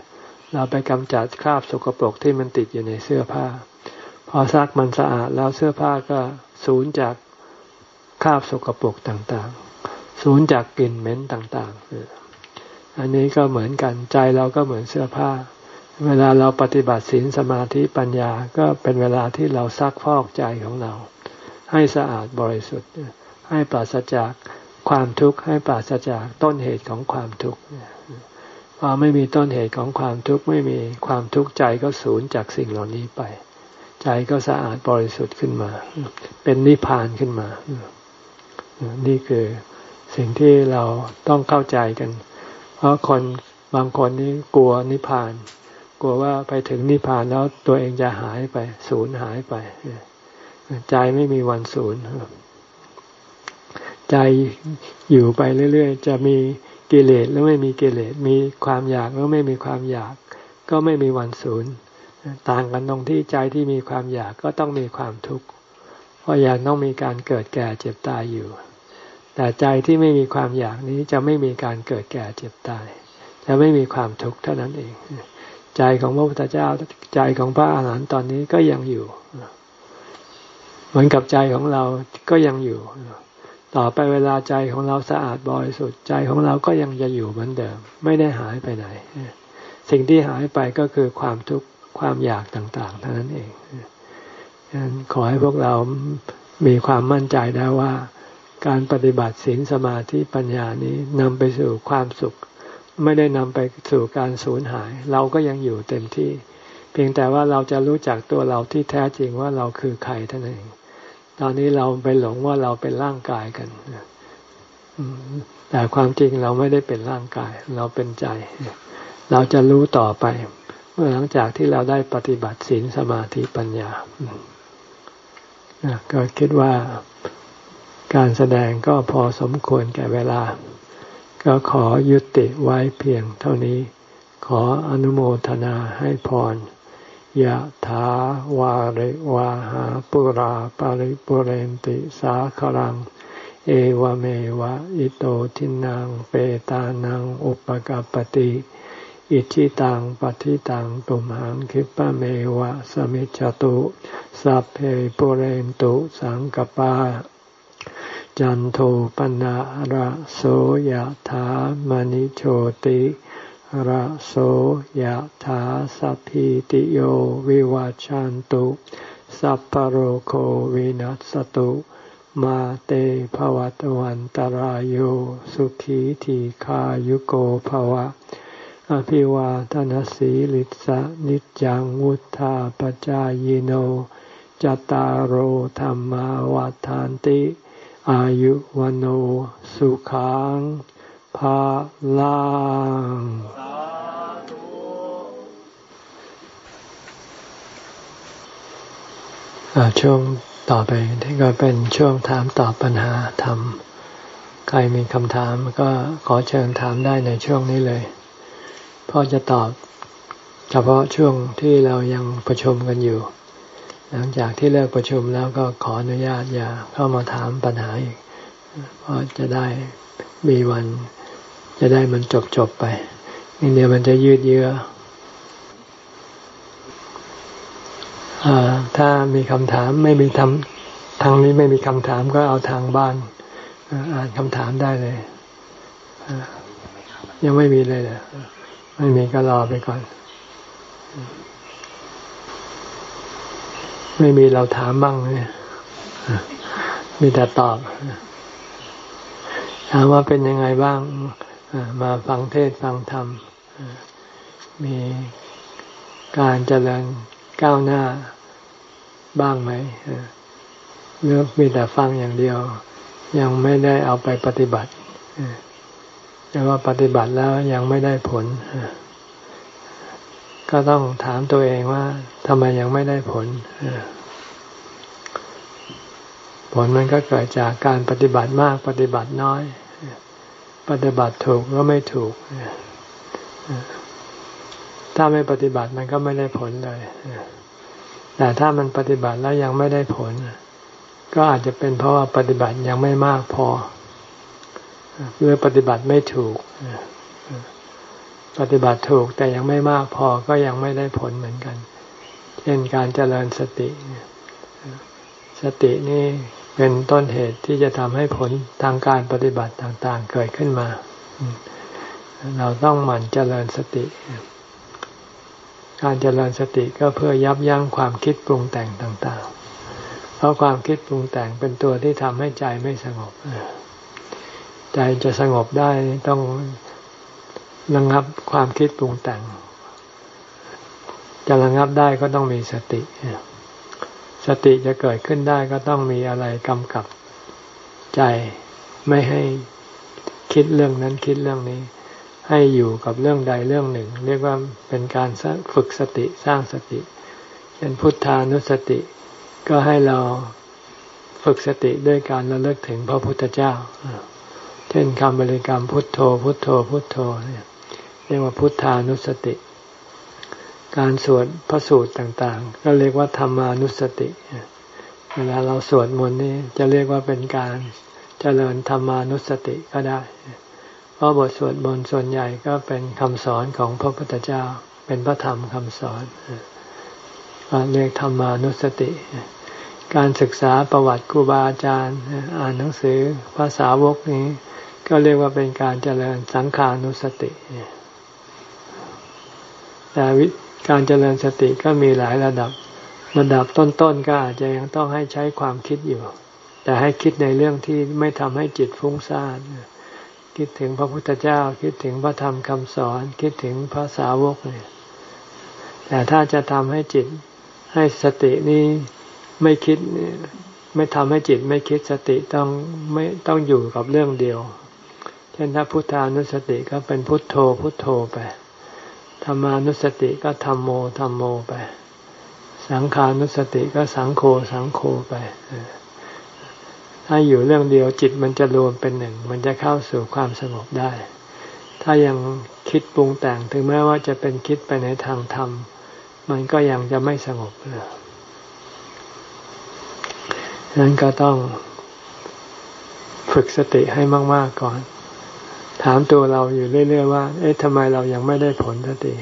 เราไปกำจัดคราบสกปรกที่มันติดอยู่ในเสื้อผ้า พอซักมันสะอาดแล้วเสื้อผ้าก็สูญจากคราบสกปรกต่างๆ สูญจากกลิ่นเหม็นต่างๆ อันนี้ก็เหมือนกันใจเราก็เหมือนเสื้อผ้า เวลาเราปฏิบัติศีลสมาธิปัญญาก็เป็นเวลาที่เราซักฟอกใจของเรา ให้สะอาดบริสุทธิ์ ให้ปราศจากความทุกข์ให้ปราศจากต้นเหตุของความทุกข์พอไม่มีต้นเหตุของความทุกข์ไม่มีความทุกข์ใจก็สูญจากสิ่งเหล่านี้ไป ใจก็สะอาดบริสุทธิ์ขึ้นมา เป็นนิพพานขึ้นมา นี่คือ สิ่งที่เราต้องเข้าใจกัน เพราะคนบางคนนี่กลัวนิพพาน กลัวว่าไปถึงนิพพานแล้วตัวเองจะหายไปสูญหายไป ใจไม่มีวันสูญใจอยู่ไปเรื่อยๆ จะมีกิเลสแล้วไม่มีกิเลสมีความอยากแล้วไม่มีความอยาก ก็ไม่มีวันศูนย์ต่างกันตรงที่ใจที่มีความอยากก็ต้องมีความทุกข์เพราะอยากต้องมีการเกิดแก่เจ็บตายอยู่ แต่ใจที่ไม่มีความอยากนี้จะไม่มีการเกิดแก่เจ็บตาย จะไม่มีความทุกข์เท่านั้นเอง ใจของพระพุทธเจ้าใจของพระอาหารหันต์ตอนนี้ก็ยังอยู่ เหมือนกับใจของเราก็ยังอยู่ ต่อไปเวลาใจของเราสะอาดบริสุทธิ์ใจของเราก็ยังจะอยู่เหมือนเดิม ไม่ได้หายไปไหน สิ่งที่หายไปก็คือความทุกข์ความอยากต่างๆเท่านั้นเองขอให้พวกเรามีความมั่นใจได้ว่า การปฏิบัติศีลสมาธิปัญญานี้นำไปสู่ความสุข ไม่ได้นำไปสู่การสูญหาย เราก็ยังอยู่เต็มที่ เพียงแต่ว่าเราจะรู้จักตัวเราที่แท้จริงว่าเราคือใครท่านหนเองตอนนี้เราไปหลงว่าเราเป็นร่างกายกันแต่ความจริงเราไม่ได้เป็นร่างกาย เราเป็นใจ เราจะรู้ต่อไป เมื่อหลังจากที่เราได้ปฏิบัติศีลสมาธิปัญญาก็คิดว่า การแสดงก็พอสมควรแก่เวลา ก็ขอยุติไว้เพียงเท่านี้ ขออนุโมทนาให้พรยะถาวาริวาหาปุราปาริปุเรนติสาคลัง เอวเมวะอิโตทินังเปตานังอุปกปติอิชิตังปฏิตังตุมหังคิปะเมวะสมิจจตุ สัพเพปุเรนตุสังกปา จันโทปนะระโสยธามณิโชติระโสยธาสัพพิติโยวิวาจันตุ สัพพโรโควินัสตุ มาเตภวัตวันตารโยสุขีทีขายุโกภวะ อภิวาทนสีลิสะนิจังวุธาปจายโน จตารโหธรรมวาทานติ อายุวันโอสุขังภาลังช่วงต่อไปที่ก็เป็นช่วงถามตอบปัญหาธรรม ใครมีคำถามก็ขอเชิญถามได้ในช่วงนี้เลยพ่อจะตอบเฉพาะช่วงที่เรายังประชุมกันอยู่ หลังจากที่เลิกประชุมแล้วก็ขออนุญาตอย่าเข้ามาถามปัญหาอีกเพราะจะได้มีวัน จะได้มันจบจบไป นี่เดียวมันจะยืดเยื้อถ้ามีคำถามไม่มีทำทางนี้ไม่มีคำถามก็เอาทางบ้านอ่านคำถามได้เลยยังไม่มีเลยเหรอไม่มีก็รอไปก่อน ไม่มีเราถามบ้างเนี่ยมีแต่ตอบ ถามว่าเป็นยังไงบ้างมาฟังเทศฟังธรรมมีการเจริญก้าวหน้าบ้างไหมหรือมีแต่ฟังอย่างเดียว ยังไม่ได้เอาไปปฏิบัติแต่ว่าปฏิบัติแล้วยังไม่ได้ผล ก็ต้องถามตัวเองว่าทำไมยังไม่ได้ผล ผลมันก็เกิดจากการปฏิบัติมากปฏิบัติน้อย ปฏิบัติถูกก็ไม่ถูก ถ้าไม่ปฏิบัติมันก็ไม่ได้ผลเลย แต่ถ้ามันปฏิบัติแล้วยังไม่ได้ผล ก็อาจจะเป็นเพราะว่าปฏิบัติยังไม่มากพอหรือปฏิบัติไม่ถูก ปฏิบัติถูกแต่ยังไม่มากพอก็ยังไม่ได้ผลเหมือนกัน เช่นการเจริญสติ สตินี่เป็นต้นเหตุที่จะทำให้ผลทางการปฏิบัติต่างๆ เกิดขึ้นมา เราต้องหมั่นเจริญสติ การเจริญสติก็เพื่อยับยั้งความคิดปรุงแต่งต่างๆ เพราะความคิดปรุงแต่งเป็นตัวที่ทำให้ใจไม่สงบ ใจจะสงบได้ต้อง ระงับความคิดปรุงแต่ง จะระงับได้ก็ต้องมีสติ สติจะเกิดขึ้นได้ก็ต้องมีอะไรกำกับใจ ไม่ให้คิดเรื่องนั้นคิดเรื่องนี้ ให้อยู่กับเรื่องใดเรื่องหนึ่ง เรียกว่าเป็นการฝึกสติสร้างสติเช่นพุทธานุสติ ก็ให้เราฝึกสติด้วยการระลึกถึงพระพุทธเจ้าเช่นคำบริกรรมพุทโธ พุทโธ พุทโธเนี่ย เรียกว่าพุทธานุสติ การสวดพระสูตรต่างๆ ก็เรียกว่าธรรมานุสติ เวลาเราสวดมนต์นี่จะเรียกว่าเป็นการเจริญธรรมานุสติก็ได้ เพราะบทสวดมนต์ส่วนใหญ่ก็เป็นคำสอนของพระพุทธเจ้า เป็นพระธรรมคำสอนเรียกธรรมานุสติ การศึกษาประวัติครูบาอาจารย์ อ่านหนังสือภาษาวกนี้ ก็เรียกว่าเป็นการเจริญสังขานุสติ แต่การเจริญสติก็มีหลายระดับ ระดับต้นๆก็อาจจะยังต้องให้ใช้ความคิดอยู่ แต่ให้คิดในเรื่องที่ไม่ทำให้จิตฟุ้งซ่านคิดถึงพระพุทธเจ้า คิดถึงพระธรรมคำสอน คิดถึงพระสาวกเนี่ยแต่ถ้าจะทำให้จิตให้สตินี้ไม่คิดไม่ทำให้จิตไม่คิดสติต้องไม่ต้องอยู่กับเรื่องเดียว เช่นถ้าพุทธานุสติก็เป็นพุทโธพุทโธไป ธรรมานุสติก็ธรรมโมธรรมโมไป สังขานุสติก็สังโฆสังโฆไปถ้าอยู่เรื่องเดียวจิตมันจะรวมเป็นหนึ่ง มันจะเข้าสู่ความสงบได้ ถ้ายังคิดปรุงแต่งถึงแม้ว่าจะเป็นคิดไปในทางธรรม มันก็ยังจะไม่สงบเลยนั้นก็ต้องฝึกสติให้มาก ๆ ก่อน ถามตัวเราอยู่เรื่อย ๆ ว่า เอ๊ะทำไมเรายังไม่ได้ผลสติ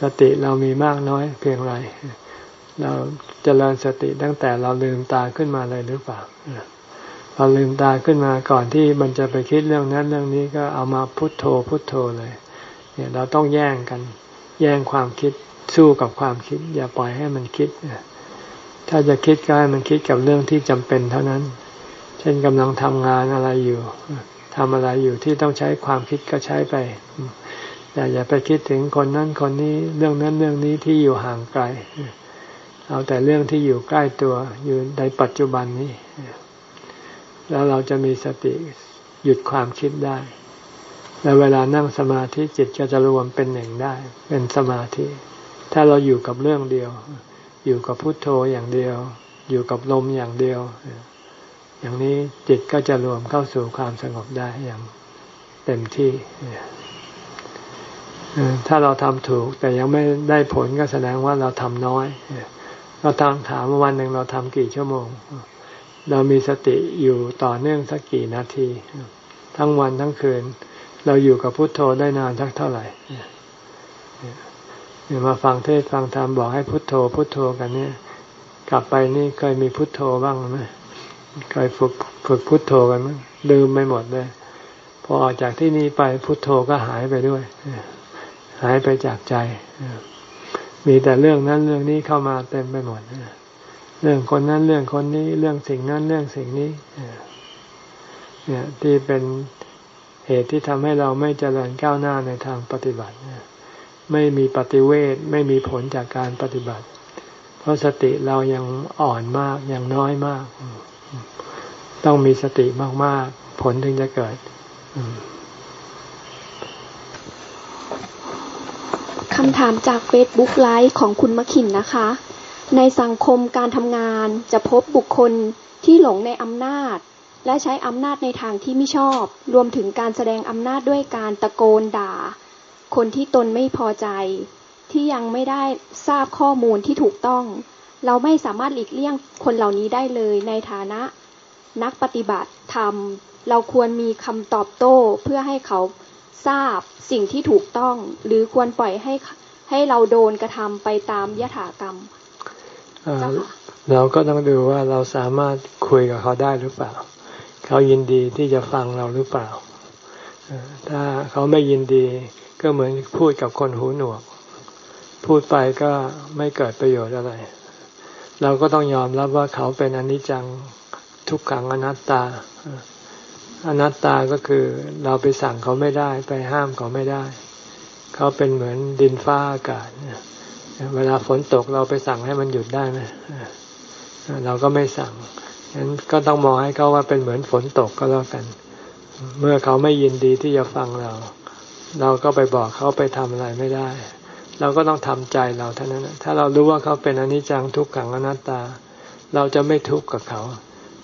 สติเรามีมากน้อยเพียงไร เราจเจริญสติตั้งแต่เราลืมตาขึ้นมาเลยหรือเปล่าพอลืมตาขึ้นมาก่อนที่มันจะไปคิดเรื่องนั้นเรื่องนี้ก็เอามาพุโทโธพุโทโธเลย เนี่ยเราต้องแย่งกัน แย่งความคิดสู้กับความคิด อย่าปล่อยให้มันคิด ถ้าจะคิดก็ให้มันคิดกับเรื่องที่จำเป็นเท่านั้น เช่นกำลังทำงานอะไรอยู่ำอะไรอยู่ที่ต้องใช้ความคิดก็ใช้ไปอย่าอย่าไปคิดถึงคนนั้นคนนี้เรื่องนั้นเรื่องนี้ที่อยู่ห่างไกล เอาแต่เรื่องที่อยู่ใกล้ตัวอยู่ในปัจจุบันนี้ แล้วเราจะมีสติหยุดความคิดได้ แล้วเวลานั่งสมาธิจิตก็จะรวมเป็นหนึ่งได้ เป็นสมาธิ ถ้าเราอยู่กับเรื่องเดียว อยู่กับพุทโธอย่างเดียว อยู่กับลมอย่างเดียว อย่างนี้จิตก็จะรวมเข้าสู่ความสงบได้อย่างเต็มที่ถ้าเราทำถูกแต่ยังไม่ได้ผลก็แสดงว่าเราทำน้อยเราทำถามวันหนึ่งเราทำกี่ชั่วโมง เรามีสติอยู่ต่อเนื่องสักกี่นาที ทั้งวันทั้งคืน เราอยู่กับพุทโธได้นานสักเท่าไหร่มาฟังเทศฟังธรรมบอกให้พุทโธ พุทโธกันเนี่ย กลับไปนี่เคยมีพุทโธบ้างไหม เคยฝึกฝึกพุทโธกันมั้ยลืมไปหมดเลยพอออกจากที่นี่ไปพุทโธก็หายไปด้วยหายไปจากใจมีแต่เรื่องนั้นเรื่องนี้เข้ามาเต็มไปหมดเรื่องคนนั้นเรื่องคนนี้ เรื่องสิ่งนั้นเรื่องสิ่งนี้เนี่ยที่เป็นเหตุที่ทำให้เราไม่เจริญก้าวหน้าในทางปฏิบัติไม่มีปฏิเวทไม่มีผลจากการปฏิบัติ เพราะสติเรายังอ่อนมากยังน้อยมาก ต้องมีสติมาก ๆ ผลถึงจะเกิดคำถามจากเฟซบุ๊กไลฟ์ของคุณมะขินนะคะ ในสังคมการทำงานจะพบบุคคลที่หลงในอำนาจ และใช้อำนาจในทางที่ไม่ชอบ รวมถึงการแสดงอำนาจด้วยการตะโกนด่า คนที่ตนไม่พอใจ ที่ยังไม่ได้ทราบข้อมูลที่ถูกต้อง เราไม่สามารถหลีกเลี่ยงคนเหล่านี้ได้เลยในฐานะ นักปฏิบัติธรรม เราควรมีคำตอบโต้เพื่อให้เขาทราบสิ่งที่ถูกต้อง หรือควรปล่อยให้ให้เราโดนกระทำไปตามยถากรรมเราก็ต้องดูว่าเราสามารถคุยกับเขาได้หรือเปล่า เขายินดีที่จะฟังเราหรือเปล่า ถ้าเขาไม่ยินดีก็เหมือนพูดกับคนหูหนวก พูดไปก็ไม่เกิดประโยชน์อะไร เราก็ต้องยอมรับว่าเขาเป็นอนิจจังทุกขังอนัตตา อนัตตาก็คือเราไปสั่งเขาไม่ได้ ไปห้ามเขาไม่ได้ เขาเป็นเหมือนดินฟ้าอากาศเวลาฝนตกเราไปสั่งให้มันหยุดได้ไหมเราก็ไม่สั่งฉะนั้นก็ต้องมองให้เขาว่าเป็นเหมือนฝนตกก็แล้วกัน เมื่อเขาไม่ยินดีที่จะฟังเรา เราก็ไปบอกเขาไปทำอะไรไม่ได้ เราก็ต้องทำใจเราเท่านั้นถ้าเรารู้ว่าเขาเป็นอนิจจังทุกขังอนัตตา เราจะไม่ทุกข์กับเขา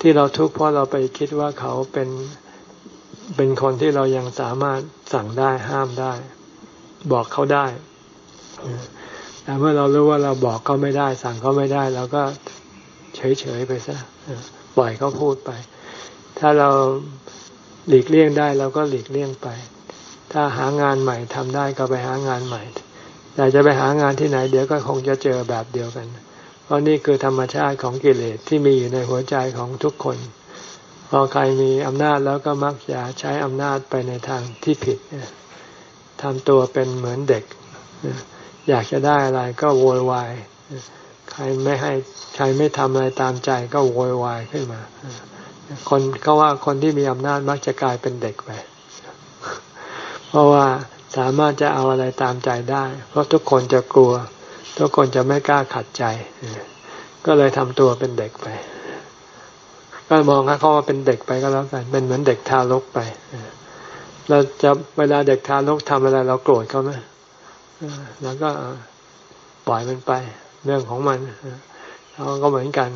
ที่เราทุกข์เพราะเราไปคิดว่าเขาเป็นเป็นคนที่เรายังสามารถสั่งได้ห้ามได้ บอกเขาได้แต่เมื่อเรารู้ว่าเราบอกเขาไม่ได้ สั่งเขาไม่ได้เราก็เฉยๆไปซะปล่อยเขาพูดไป ถ้าเราหลีกเลี่ยงได้เราก็หลีกเลี่ยงไป ถ้าหางานใหม่ทำได้ก็ไปหางานใหม่ แต่จะไปหางานที่ไหนเดี๋ยวก็คงจะเจอแบบเดียวกัน เพราะนี่คือธรรมชาติของกิเลสที่มีอยู่ในหัวใจของทุกคน พอใครมีอำนาจแล้วก็มักจะใช้อำนาจไปในทางที่ผิดทำตัวเป็นเหมือนเด็ก อยากจะได้อะไรก็โวยวาย ใครไม่ให้ใครไม่ทำอะไรตามใจก็โวยวายขึ้นมา คนเขาว่าคนที่มีอำนาจมักจะกลายเป็นเด็กไป เพราะว่า สามารถจะเอาอะไรตามใจได้ เพราะทุกคนจะกลัว ทุกคนจะไม่กล้าขัดใจ ก็เลยทำตัวเป็นเด็กไป ก็มองเขาว่าเป็นเด็กไปก็แล้วกัน เป็นเหมือนเด็กทารกไปเราจะเวลาเด็กทารกทำอะไรเราโกรธเขาไหมแล้วก็ปล่อยมันไป เรื่องของมันเขาก็เหมือนกัน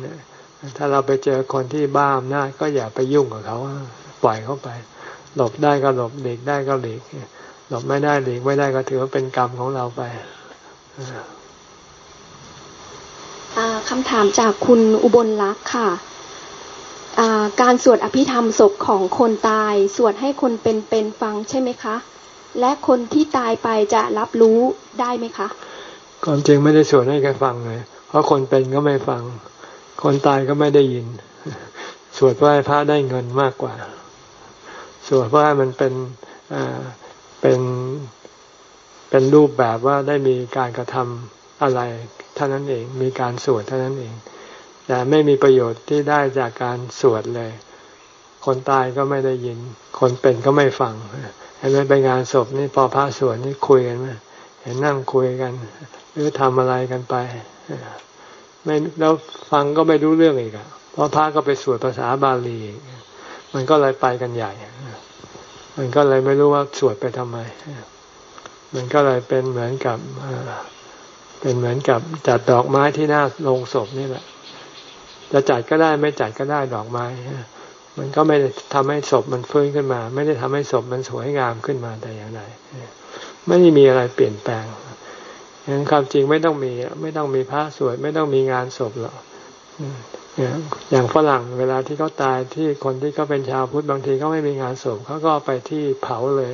ถ้าเราไปเจอคนที่บ้าอำนาจก็อย่าไปยุ่งกับเขาปล่อยเขาไป หลบได้ก็หลบหลีกได้ก็หลีก หลบไม่ได้หลีกไม่ได้ก็ถือว่าเป็นกรรมของเราไปคำถามจากคุณอุบลรักษ์ค่ะการสวดอภิธรรมศพของคนตาย สวดให้คนเป็นเป็นฟังใช่ไหมคะ และคนที่ตายไปจะรับรู้ได้ไหมคะความจริงไม่ได้สวดให้ใครฟังเลย เพราะคนเป็นก็ไม่ฟัง คนตายก็ไม่ได้ยิน สวดเพื่อให้พระได้เงินมากกว่า สวดเพื่อให้มันเป็น เป็นเป็นรูปแบบว่าได้มีการกระทำอะไรเท่านั้นเองมีการสวดเท่านั้นเอง แต่ไม่มีประโยชน์ที่ได้จากการสวดเลย คนตายก็ไม่ได้ยิน คนเป็นก็ไม่ฟังเห็นไหมไปงานศพนี่พอพระสวดนี่คุยกันไหมเห็นนั่งคุยกัน หรือทำอะไรกันไปไม่แล้วฟังก็ไม่รู้เรื่องอีกอะเพราะพระก็ไปสวดภาษาบาลีมันก็เลยไปกันใหญ่ มันก็เลยไม่รู้ว่าสวดไปทำไม มันก็เลยเป็นเหมือนกับเป็นเหมือนกับจัดดอกไม้ที่หน้าโรงศพนี่แหละ จะจัดก็ได้ไม่จัดก็ได้ดอกไม้มันก็ไม่ได้ทำให้ศพมันฟื้นขึ้นมา ไม่ได้ทำให้ศพมันสวยงามขึ้นมาแต่อย่างใดไม่ได้มีอะไรเปลี่ยนแปลงอย่างความจริงไม่ต้องมี ไม่ต้องมีพระสวดไม่ต้องมีงานศพหรอก อย่างฝรั่งเวลาที่เขาตายที่คนที่เขาเป็นชาวพุทธบางทีเขาไม่มีงานศพเขาก็ไปที่เผาเลย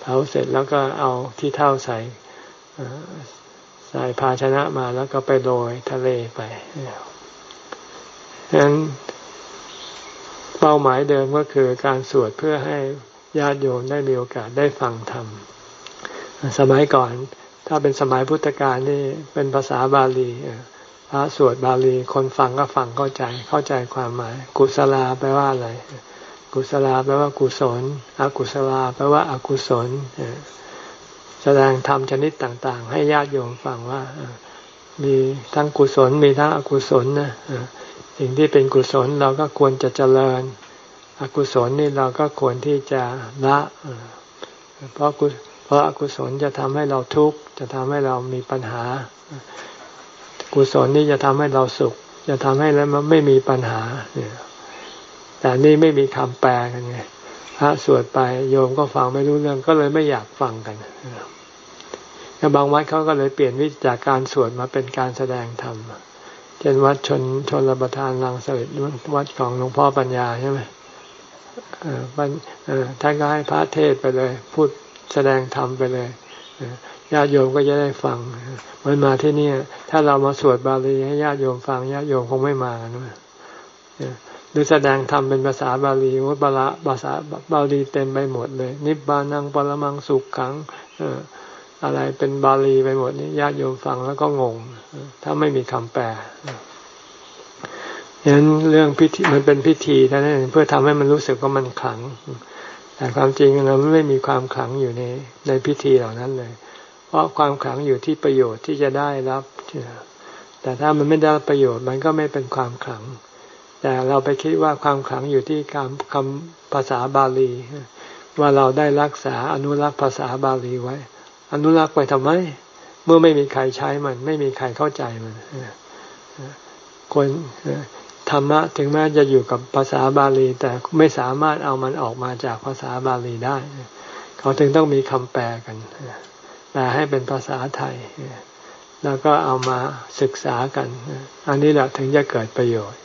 เผาเสร็จแล้วก็เอาที่เท่าใส่ใส่ภาชนะมาแล้วก็ไปโรยทะเลไปฉะนั้นเป้าหมายเดิมก็คือการสวดเพื่อให้ญาติโยมได้มีโอกาสได้ฟังธรรม สมัยก่อน ถ้าเป็นสมัยพุทธกาลนี่เป็นภาษาบาลี พระสวดบาลีคนฟังก็ฟังเข้าใจเข้าใจความหมาย กุศลาแปลว่าอะไร กุศลาแปลว่ากุศล อกุศลาแปลว่าอกุศลแสดงธรรมชนิดต่าง ๆ ให้ญาติโยมฟังว่ามีทั้งกุศลมีทั้งอกุศลนะสิ่งที่เป็นกุศลเราก็ควรจะเจริญ อกุศลนี่เราก็ควรที่จะละเพราะเพราะอกุศลจะทำให้เราทุกข์จะทำให้เรามีปัญหา กุศลนี่จะทำให้เราสุข จะทำให้แล้วมันไม่มีปัญหาเนี่ยแต่นี่ไม่มีคำแปลกันไงพระสวดไปโยมก็ฟังไม่รู้เรื่องก็เลยไม่อยากฟังกันแล้วบางวัดเขาก็เลยเปลี่ยนวิจากการสวดมาเป็นการแสดงธรรมเช่นวัดชนชนระประทานลังสวิตวัดของหลวงพ่อปัญญาใช่ไหมท่านก็ให้พระเทศไปเลย พูดแสดงธรรมไปเลย ญาติโยมก็จะได้ฟังมันมาที่นี่ถ้าเรามาสวดบาลีให้ญาติโยมฟังญาติโยมคงไม่มานะรือแสดงธรรมเป็นภาษาบาลีว่าบาละภาษาบาลีเต็มไปหมดเลย นิบานังปรมังสุขขังอะไรเป็นบาลีไปหมดนี่ญาติโยมฟังแล้วก็งง ถ้าไม่มีคำแปลฉะนั้นเรื่องพิธีมันเป็นพิธีเท่านั้นเพื่อทำให้มันรู้สึกว่ามันขลัง แต่ความจริงเราไม่มีความขลังอยู่ในในพิธีเหล่านั้นเลย เพราะความขลังอยู่ที่ประโยชน์ที่จะได้รับ แต่ถ้ามันไม่ได้ประโยชน์มันก็ไม่เป็นความขลัง แต่เราไปคิดว่าความขลังอยู่ที่คำคำภาษาบาลี ว่าเราได้รักษาอนุรักษ์ภาษาบาลีไว้ อนุรักษ์ไปทำไม เมื่อไม่มีใครใช้มัน ไม่มีใครเข้าใจมันคนธรรมะถึงแม้จะอยู่กับภาษาบาลี แต่ไม่สามารถเอามันออกมาจากภาษาบาลีได้ เขาถึงต้องมีคำแปลกัน ลให้เป็นภาษาไทย แล้วก็เอามาศึกษากัน อันนี้แหละถึงจะเกิดประโยชน์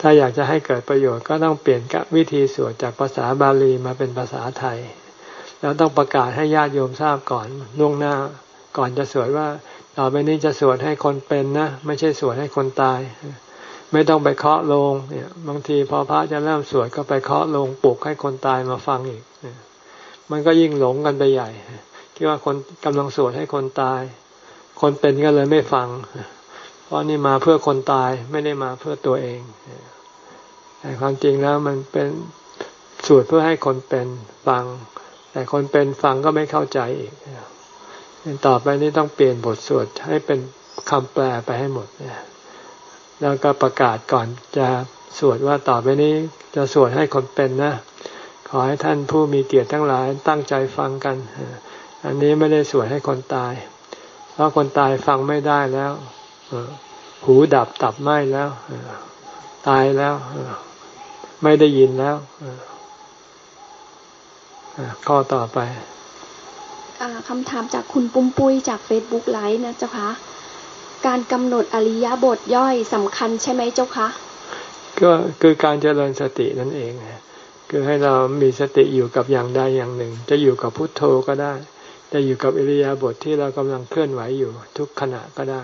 ถ้าอยากจะให้เกิดประโยชน์ก็ต้องเปลี่ยนกับวิธีสวดจากภาษาบาลีมาเป็นภาษาไทย แล้วต้องประกาศให้ญาติโยมทราบก่อนล่วงหน้า ก่อนจะสวดว่าต่อไปนี้จะสวดให้คนเป็นนะ ไม่ใช่สวดให้คนตาย ไม่ต้องไปเคาะลงเนี่ยบางทีพอพระจะเริ่มสวดก็ไปเคาะลงปลุกให้คนตายมาฟังอีกมันก็ยิ่งหลงกันไปใหญ่ คิดว่าคนกำลังสวดให้คนตาย คนเป็นก็เลยไม่ฟัง เพราะนี่มาเพื่อคนตายไม่ได้มาเพื่อตัวเองแต่ความจริงแล้วมันเป็นสูตรเพื่อให้คนเป็นฟัง แต่คนเป็นฟังก็ไม่เข้าใจอีกต่อไปนี้ต้องเปลี่ยนบทสวดให้เป็นคำแปลไปให้หมดแล้วก็ประกาศก่อนจะสวดว่าต่อไปนี้จะสวดให้คนเป็นนะ ขอให้ท่านผู้มีเกียรติทั้งหลายตั้งใจฟังกัน อันนี้ไม่ได้สวดให้คนตาย เพราะคนตายฟังไม่ได้แล้วหูดับตับไหมแล้วตายแล้วไม่ได้ยินแล้วข้อต่อไปคำถามจากคุณปุ้มปุ้ยจากเฟซบุ๊กไลฟ์นะเจ้าคะการกำหนดอริยบทย่อยสำคัญใช่ไหมเจ้าคะก็คือการเจริญสตินั่นเองคือให้เรามีสติอยู่กับอย่างใดอย่างหนึ่ง จะอยู่กับพุทโธก็ได้ จะอยู่กับอิริยาบถทที่เรากำลังเคลื่อนไหวอยู่ทุกขณะก็ได้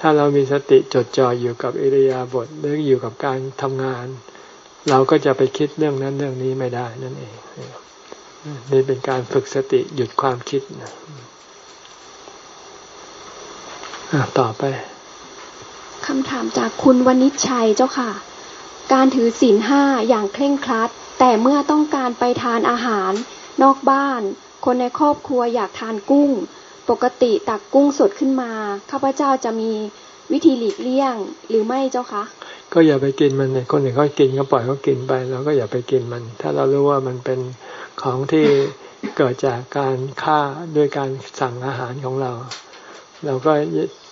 ถ้าเรามีสติจดจ่ออยู่กับอิริยาบถหรืออยู่กับการทำงาน เราก็จะไปคิดเรื่องนั้นเรื่องนี้ไม่ได้นั่นเองนี่เป็นการฝึกสติหยุดความคิดต่อไปคำถามจากคุณวณิชชัยเจ้าค่ะ การถือศีลห้าอย่างเคร่งครัด แต่เมื่อต้องการไปทานอาหารนอกบ้าน คนในครอบครัวอยากทานกุ้ง ปกติตักกุ้งสดขึ้นมา ข้าพเจ้าจะมีวิธีหลีกเลี่ยงหรือไม่เจ้าคะ ก็อย่าไปกินมันเนี่ยคนอื่นเขากินก็ปล่อยเขากินไปเราก็อย่าไปกินมัน ถ้าเรารู้ว่ามันเป็นของที่เกิดจากการฆ่าด้วยการสั่งอาหารของเรา เราก็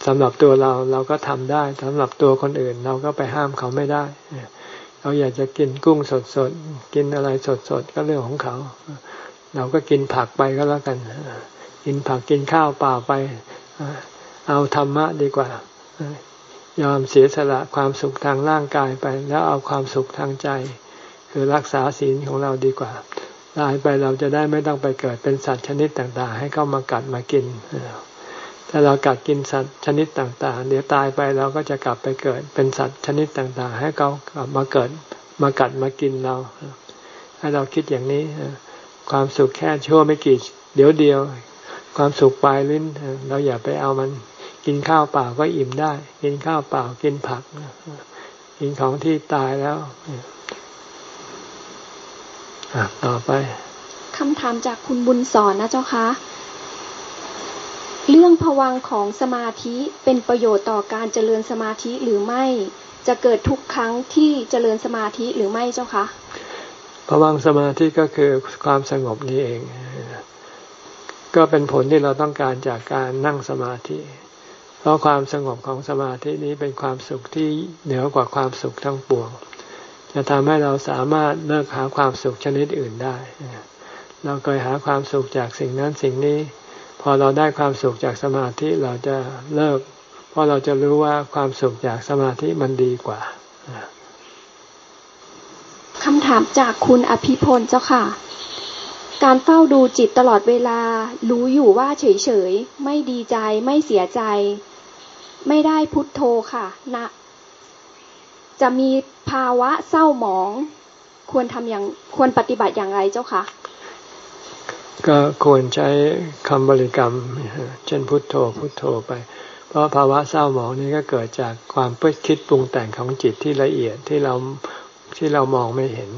สำหรับตัวเราเราก็ทำได้สำหรับตัวคนอื่นเราก็ไปห้ามเขาไม่ได้เราอยากจะกินกุ้งสดสดกินอะไรสดสดก็เรื่องของเขา เราก็กินผักไปก็แล้วกัน กินผักกินข้าวเปล่าไป เอาธรรมะดีกว่า ยอมเสียสละความสุขทางร่างกายไป แล้วเอาความสุขทางใจ คือรักษาศีลของเราดีกว่าตายไปเราจะได้ไม่ต้องไปเกิดเป็นสัตว์ชนิดต่าง ๆ ให้เข้ามากัดมากินถ้าเรากัดกินสัตว์ชนิดต่าง ๆ เดี๋ยวตายไปเราก็จะกลับไปเกิดเป็นสัตว์ชนิดต่าง ๆ ให้เขากลับมาเกิดมากัดมากินเรา ให้เราคิดอย่างนี้ ความสุขแค่ชั่วไม่กี่เดี๋ยวเดียว ความสุขปลายลิ้น เราอย่าไปเอามัน กินข้าวเปล่าก็อิ่มได้ กินข้าวเปล่ากินผัก กินของที่ตายแล้วต่อไปคำถามจากคุณบุญสอนนะเจ้าคะเรื่องผวังของสมาธิเป็นประโยชน์ต่อการเจริญสมาธิหรือไม่ จะเกิดทุกครั้งที่เจริญสมาธิหรือไม่เจ้าคะ ผวังสมาธิก็คือความสงบนี้เอง ก็เป็นผลที่เราต้องการจากการนั่งสมาธิ เพราะความสงบของสมาธินี้เป็นความสุขที่เหนือกว่าความสุขทั้งปวง จะทำให้เราสามารถเลิกหาความสุขชนิดอื่นได้ เราเคยหาความสุขจากสิ่งนั้นสิ่งนี้ พอเราได้ความสุขจากสมาธิเราจะเลิก เพราะเราจะรู้ว่าความสุขจากสมาธิมันดีกว่า คำถามจากคุณอภิพลเจ้าค่ะ การเฝ้าดูจิตตลอดเวลา รู้อยู่ว่าเฉยๆ ไม่ดีใจไม่เสียใจ ไม่ได้พุทโธค่ะนะจะมีภาวะเศร้าหมอง ควรทำอย่างควรปฏิบัติอย่างไรเจ้าคะก็ควรใช้คำบริกรรม เช่นพุทโธพุทโธไป เพราะภาวะเศร้าหมองนี้ก็เกิดจากความเพื่อคิดปรุงแต่งของจิตที่ละเอียดที่เรา ที่เรามองไม่เห็น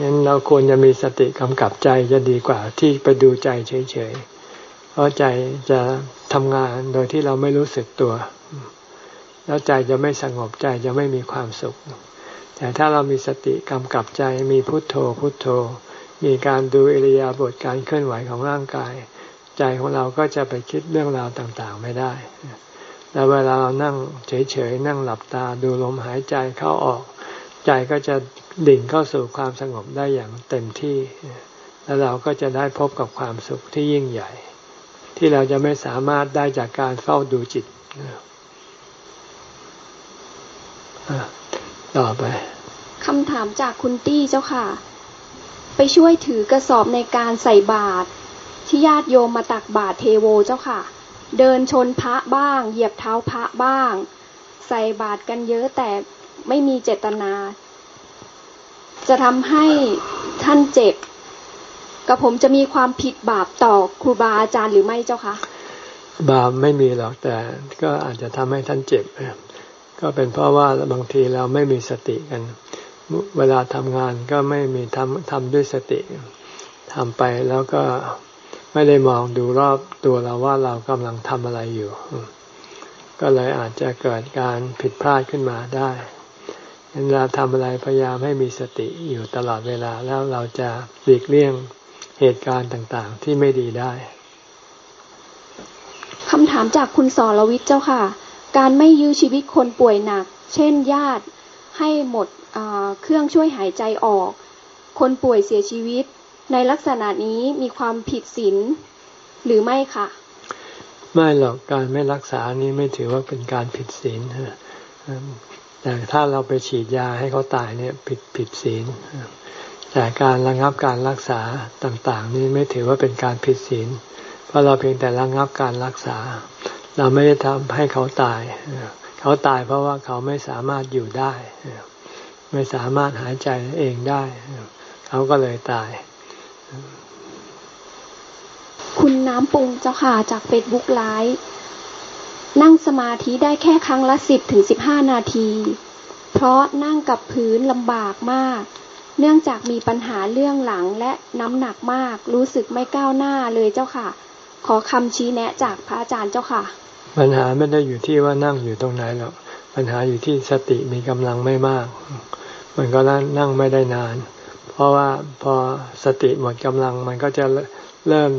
งั้นเราควรจะมีสติกำกับใจจะดีกว่าที่ไปดูใจเฉยๆ เพราะใจจะทำงานโดยที่เราไม่รู้สึกตัว แล้วใจจะไม่สงบใจจะไม่มีความสุข แต่ถ้าเรามีสติกำกับใจมีพุทโธ พุทโธ มีการดูอิริยาบถการเคลื่อนไหวของร่างกาย ใจของเราก็จะไปคิดเรื่องราวต่างๆ ไม่ได้ แล้วเวลาเรานั่งเฉยๆนั่งหลับตาดูลมหายใจเข้าออก ใจก็จะดิ่งเข้าสู่ความสงบได้อย่างเต็มที่ แล้วเราก็จะได้พบกับความสุขที่ยิ่งใหญ่ ที่เราจะไม่สามารถได้จากการเฝ้าดูจิตต่อไปคำถามจากคุณตี้เจ้าค่ะ ไปช่วยถือกระสอบในการใส่บาตรที่ญาติโยมมาตักบาตรเทโวเจ้าค่ะ เดินชนพระบ้าง เหยียบเท้าพระบ้าง ใส่บาตรกันเยอะแต่ไม่มีเจตนา จะทำให้ท่านเจ็บกับผมจะมีความผิดบาปต่อครูบาอาจารย์หรือไม่เจ้าคะบาปไม่มีหรอกแต่ก็อาจจะทำให้ท่านเจ็บก็เป็นเพราะว่าบางทีเราไม่มีสติกัน เวลาทำงานก็ไม่มีทำทำด้วยสติทำไปแล้วก็ ไม่ได้มองดูรอบตัวเราว่าเรากำลังทำอะไรอยู่ ก็เลยอาจจะเกิดการผิดพลาดขึ้นมาได้เวลาทำอะไรพยายามให้มีสติอยู่ตลอดเวลาแล้วเราจะหลีกเลี่ยงเหตุการณ์ต่างๆ ที่ไม่ดีได้คำถามจากคุณสรวิทย์เจ้าค่ะ การไม่ยื้อชีวิตคนป่วยหนัก เช่นญาติให้หมดเครื่องช่วยหายใจออก คนป่วยเสียชีวิต ในลักษณะนี้มีความผิดศีลหรือไม่คะไม่หรอกการไม่รักษานี้ไม่ถือว่าเป็นการผิดศีลแต่ถ้าเราไปฉีดยาให้เขาตายเนี่ยผิดผิดศีลแต่การระงับการรักษาต่างๆ นี่ไม่ถือว่าเป็นการผิดศีลเพราะเราเพียงแต่ระงับการรักษา เราไม่ได้ทำให้เขาตาย เขาตายเพราะว่าเขาไม่สามารถอยู่ได้ ไม่สามารถหายใจเองได้ เขาก็เลยตาย คุณน้ำปรุงเจ้าค่ะจากเฟซบุ๊กไลฟ์นั่งสมาธิได้แค่ครั้งละสิบถึงสิบห้านาที เพราะนั่งกับพื้นลำบากมาก เนื่องจากมีปัญหาเรื่องหลังและน้ำหนักมาก รู้สึกไม่ก้าวหน้าเลยเจ้าค่ะ ขอคำชี้แนะจากพระอาจารย์เจ้าค่ะ ปัญหาไม่ได้อยู่ที่ว่านั่งอยู่ตรงไหนหรอกปัญหาอยู่ที่สติมีกำลังไม่มาก มันก็นั่งไม่ได้นาน เพราะว่าพอสติหมดกำลังมันก็จะเริ่ม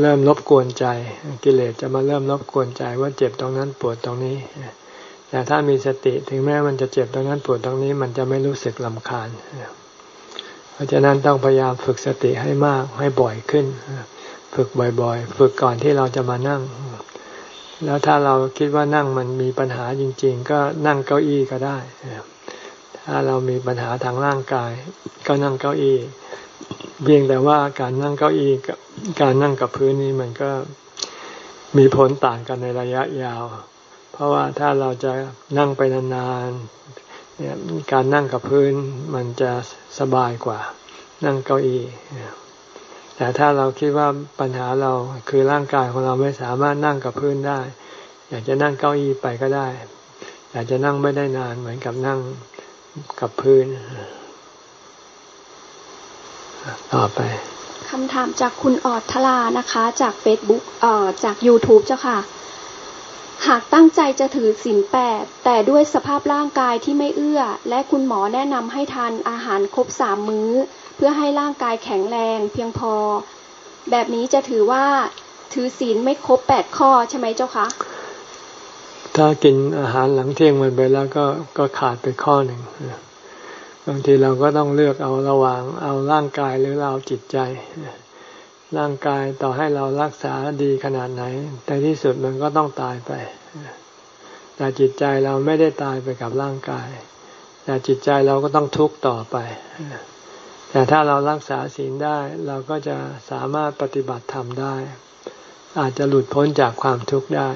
เริ่มรบกวนใจ กิเลสจะมาเริ่มรบกวนใจว่าเจ็บตรงนั้นปวดตรงนี้ แต่ถ้ามีสติถึงแม้มันจะเจ็บตรงนั้นปวดตรงนี้ มันจะไม่รู้สึกลำคาญ เพราะฉะนั้นต้องพยายามฝึกสติให้มากให้บ่อยขึ้น ฝึกบ่อยๆ ฝึกก่อนที่เราจะมานั่ง แล้วถ้าเราคิดว่านั่งมันมีปัญหาจริง ๆ ก็นั่งเก้าอี้ก็ได้ ถ้าเรามีปัญหาทางร่างกาย ก็นั่งเก้าอี้ เพียงแต่ว่าการนั่งเก้าอี้กับการนั่งกับพื้นนี้มันก็มีผลต่างกันในระยะยาว เพราะว่าถ้าเราจะนั่งไปนานๆเนี่ยการนั่งกับพื้นมันจะสบายกว่า นั่งเก้าอี้แต่ถ้าเราคิดว่าปัญหาเราคือร่างกายของเราไม่สามารถนั่งกับพื้นได้ อยากจะนั่งเก้าอี้ไปก็ได้ อยากจะนั่งไม่ได้นานเหมือนกับนั่งกับพื้น ต่อไปคำถามจากคุณออดทลานะคะ จากเฟซบุ๊กเอ่อจาก YouTube เจ้าค่ะ หากตั้งใจจะถือศีลแปดแต่ด้วยสภาพร่างกายที่ไม่เอื้อ และคุณหมอแนะนำให้ทานอาหารครบสามมื้อ เพื่อให้ร่างกายแข็งแรงเพียงพอ แบบนี้จะถือว่าถือศีลไม่ครบแปดข้อใช่ไหมเจ้าคะถ้ากินอาหารหลังเที่ยงมันไปแล้วก็ก็ขาดไปข้อหนึ่ง บางทีเราก็ต้องเลือกเอาระหว่างเอาร่างกายหรือเราจิตใจ ร่างกายต่อให้เรารักษาดีขนาดไหน แต่ที่สุดมันก็ต้องตายไป แต่จิตใจเราไม่ได้ตายไปกับร่างกาย แต่จิตใจเราก็ต้องทุกข์ต่อไป แต่ถ้าเรารักษาศีลได้เราก็จะสามารถปฏิบัติธรรมได้ อาจจะหลุดพ้นจากความทุกข์ได้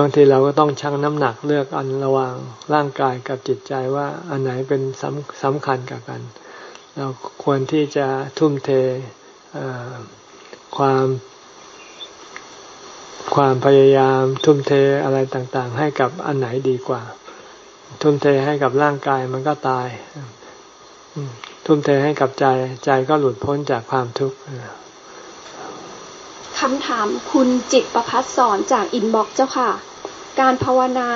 บางทีเราก็ต้องชั่งน้ำหนักเลือกอันระหว่างร่างกายกับจิตใจว่าอันไหนเป็นสำสำคัญกับกัน เราควรที่จะทุ่มเทความความพยายามทุ่มเทอะไรต่างๆ ให้กับอันไหนดีกว่า ทุ่มเทให้กับร่างกายมันก็ตาย ทุ่มเทให้กับใจใจก็หลุดพ้นจากความทุกข์ คำถามคุณจิตประพัฒสอนจากอินบ็อกเจ้าค่ะ การภาวนา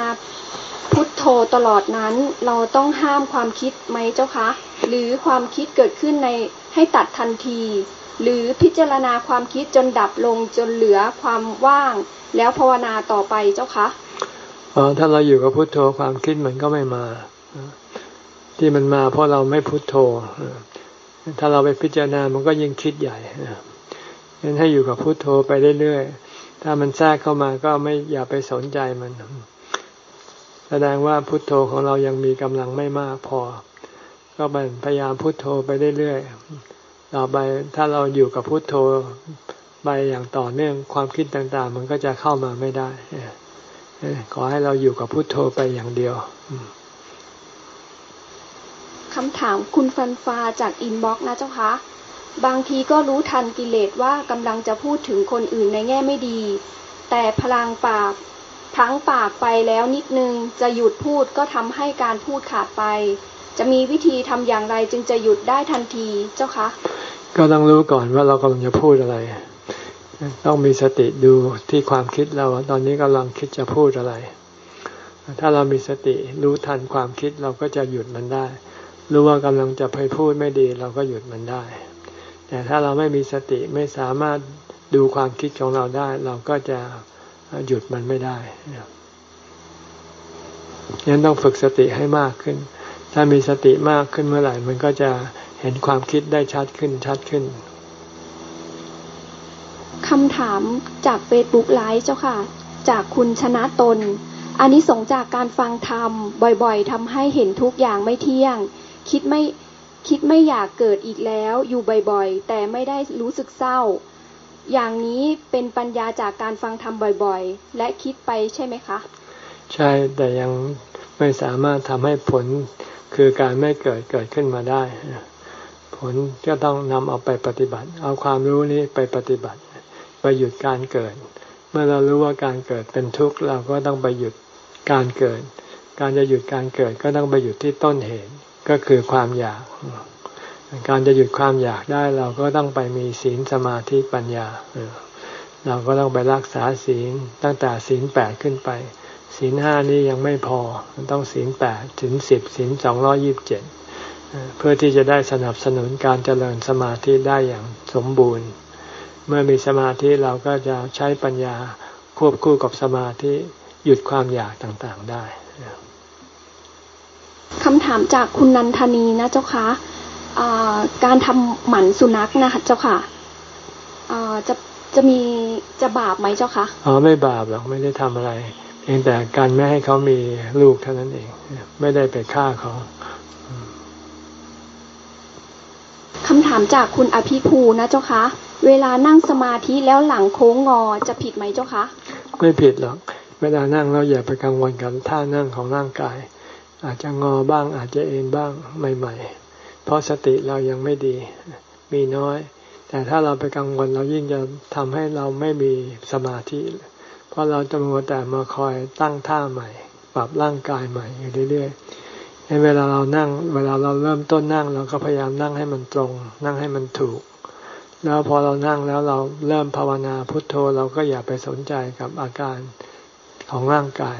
พุทโธตลอดนั้น เราต้องห้ามความคิดไหมเจ้าคะ หรือความคิดเกิดขึ้นในให้ตัดทันที หรือพิจารณาความคิดจนดับลงจนเหลือความว่าง แล้วภาวนาต่อไปเจ้าคะอ๋อถ้าเราอยู่กับพุทโธความคิดมันก็ไม่มา ที่มันมาเพราะเราไม่พุทโธถ้าเราไปพิจารณามันก็ยิ่งคิดใหญ่ งั้นให้อยู่กับพุโทโธไปเรื่อยๆ ถ้ามันแทรกเข้ามาก็ไม่อย่าไปสนใจมัน แสดงว่าพุทโธของเรายังมีกำลังไม่มากพอ ก็พยายามพุทโธไปเรื่อยๆ ต่อไปถ้าเราอยู่กับพุทโธไปอย่างต่อเนื่องความคิดต่างๆ มันก็จะเข้ามาไม่ได้ขอให้เราอยู่กับพุทโธไปอย่างเดียวคำถามคุณฟันฟ้าจากอินบ็อกซ์นะเจ้าคะ บางทีก็รู้ทันกิเลสว่ากำลังจะพูดถึงคนอื่นในแง่ไม่ดี แต่พลังปากทั้งปากไปแล้วนิดนึง จะหยุดพูดก็ทำให้การพูดขาดไป จะมีวิธีทำอย่างไรจึงจะหยุดได้ทันทีเจ้าคะ ก็ต้องรู้ก่อนว่าเรากำลังจะพูดอะไร ต้องมีสติดูที่ความคิดเราตอนนี้กำลังคิดจะพูดอะไร ถ้าเรามีสติรู้ทันความคิดเราก็จะหยุดมันได้ รู้ว่ากำลังจะไปพูดไม่ดี เราก็หยุดมันได้ แต่ถ้าเราไม่มีสติไม่สามารถดูความคิดของเราได้ เราก็จะหยุดมันไม่ได้ยันต้องฝึกสติให้มากขึ้น ถ้ามีสติมากขึ้นเมื่อไหร่ มันก็จะเห็นความคิดได้ชัดขึ้นชัดขึ้นคำถามจากเฟซบุ๊กไลฟ์เจ้าค่ะ จากคุณชนะตนอันนี้สงจากการฟังธรรมบ่อยๆทำให้เห็นทุกอย่างไม่เที่ยง คิดไม่ คิดไม่อยากเกิดอีกแล้วอยู่บ่อยๆ แต่ไม่ได้รู้สึกเศร้า อย่างนี้เป็นปัญญาจากการฟังธรรมบ่อยๆ และคิดไปใช่ไหมคะ ใช่แต่ยังไม่สามารถทำให้ผลคือการไม่เกิดเกิดขึ้นมาได้ ผลก็ต้องนำเอาไปปฏิบัติ เอาความรู้นี้ไปปฏิบัติ ไปหยุดการเกิด เมื่อเรารู้ว่าการเกิดเป็นทุกข์เราก็ต้องไปหยุดการเกิด การจะหยุดการเกิดก็ต้องไปหยุดที่ต้นเหตุ ก็คือความอยาก การจะหยุดความอยากได้เราก็ต้องไปมีศีลสมาธิปัญญา เราก็ต้องไปรักษาศีลตั้งแต่ศีลแปดขึ้นไป ศีลห้านี้ยังไม่พอต้องศีลแปดถึงสิบศีลสองร้อยิบเจ็ดเพื่อที่จะได้สนับสนุนการเจริญสมาธิได้อย่างสมบูรณ์ เมื่อมีสมาธิเราก็จะใช้ปัญญาควบคู่กับสมาธิหยุดความอยากต่างๆได้ คำถามจากคุณนันทนีนะเจ้าคะการทำหมันสุนัขนะคะเจ้าค่ะจะจะมีจะบาปไหมเจ้าคะอ๋อไม่บาปหรอกไม่ได้ทำอะไรเพียงแต่การไม่ให้เขามีลูกเท่านั้นเอง ไม่ได้ไปฆ่าเขาคำถามจากคุณอภิภูนะเจ้าคะ เวลานั่งสมาธิแล้วหลังโค้งงอจะผิดไหมเจ้าคะ ไม่ผิดหรอก เวลานั่งเราอย่าไปกังวลกับท่านั่งของร่างกาย อาจจะงอบ้าง อาจจะเอ็นบ้างใหม่ๆ เพราะสติเรายังไม่ดี มีน้อย แต่ถ้าเราไปกังวลเรายิ่งจะทำให้เราไม่มีสมาธิ เพราะเราจะมัวแต่มาคอยตั้งท่าใหม่ ปรับร่างกายใหม่อยู่เรื่อยๆในเวลาเรานั่ง เวลาเราเริ่มต้นนั่ง เราก็พยายามนั่งให้มันตรง นั่งให้มันถูก แล้วพอเรานั่งแล้วเราเริ่มภาวนาพุทโธเราก็อย่าไปสนใจกับอาการ ของร่างกาย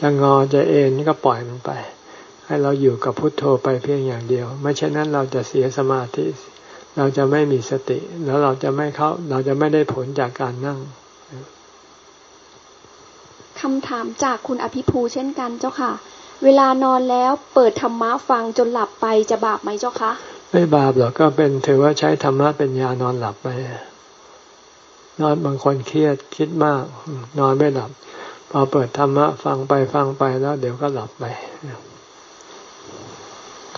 จะงอจะเอ็นก็ปล่อยมันไป ให้เราอยู่กับพุทโธไปเพียงอย่างเดียว ไม่เช่นนั้นเราจะเสียสมาธิ เราจะไม่มีสติ แล้วเราจะไม่เข้า เราจะไม่ได้ผลจากการนั่งคำถามจากคุณอภิภูเช่นกันเจ้าค่ะ เวลานอนแล้วเปิดธรรมะฟังจนหลับไปจะบาปไหมเจ้าคะไม่บาปหรอกก็เป็นถือว่าใช้ธรรมะเป็นยานอนหลับไปนอนบางคนเครียดคิดมาก นอนไม่หลับ พอเปิดธรรมะฟังไปฟังไปแล้วเดี๋ยวก็หลับไป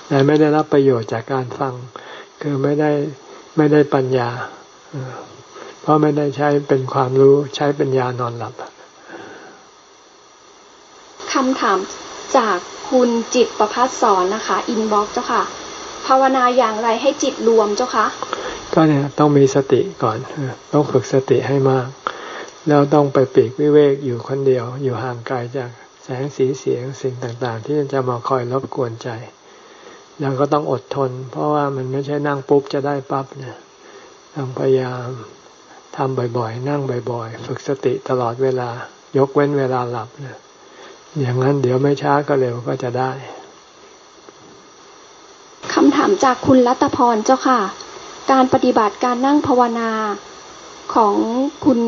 แต่ไม่ได้รับประโยชน์จากการฟัง คือไม่ได้ไม่ได้ปัญญา เพราะไม่ได้ใช้เป็นความรู้ใช้เป็นยานอนหลับคำถามจากคุณจิตประพัฒสอนนะคะ inbox เจ้าค่ะ ภาวนาอย่างไรให้จิตรวมเจ้าคะก็เนี่ยต้องมีสติก่อนต้องฝึกสติให้มาก แล้วต้องไปปีกวิเวกอยู่คนเดียว อยู่ห่างไกลจากแสงสีเสียงสิ่งต่างๆ ที่จะมาคอยรบกวนใจ แล้วก็ต้องอดทน เพราะว่ามันไม่ใช่นั่งปุ๊บจะได้ปั๊บเนี่ยต้องพยายามทำบ่อยๆ นั่งบ่อยๆ ฝึกสติตลอดเวลายกเว้นเวลาหลับเนี่ยอย่างนั้นเดี๋ยวไม่ช้าก็เร็วก็จะได้คำถามจากคุณรัตพรเจ้าค่ะ การปฏิบัติการนั่งภาวนาของคุณ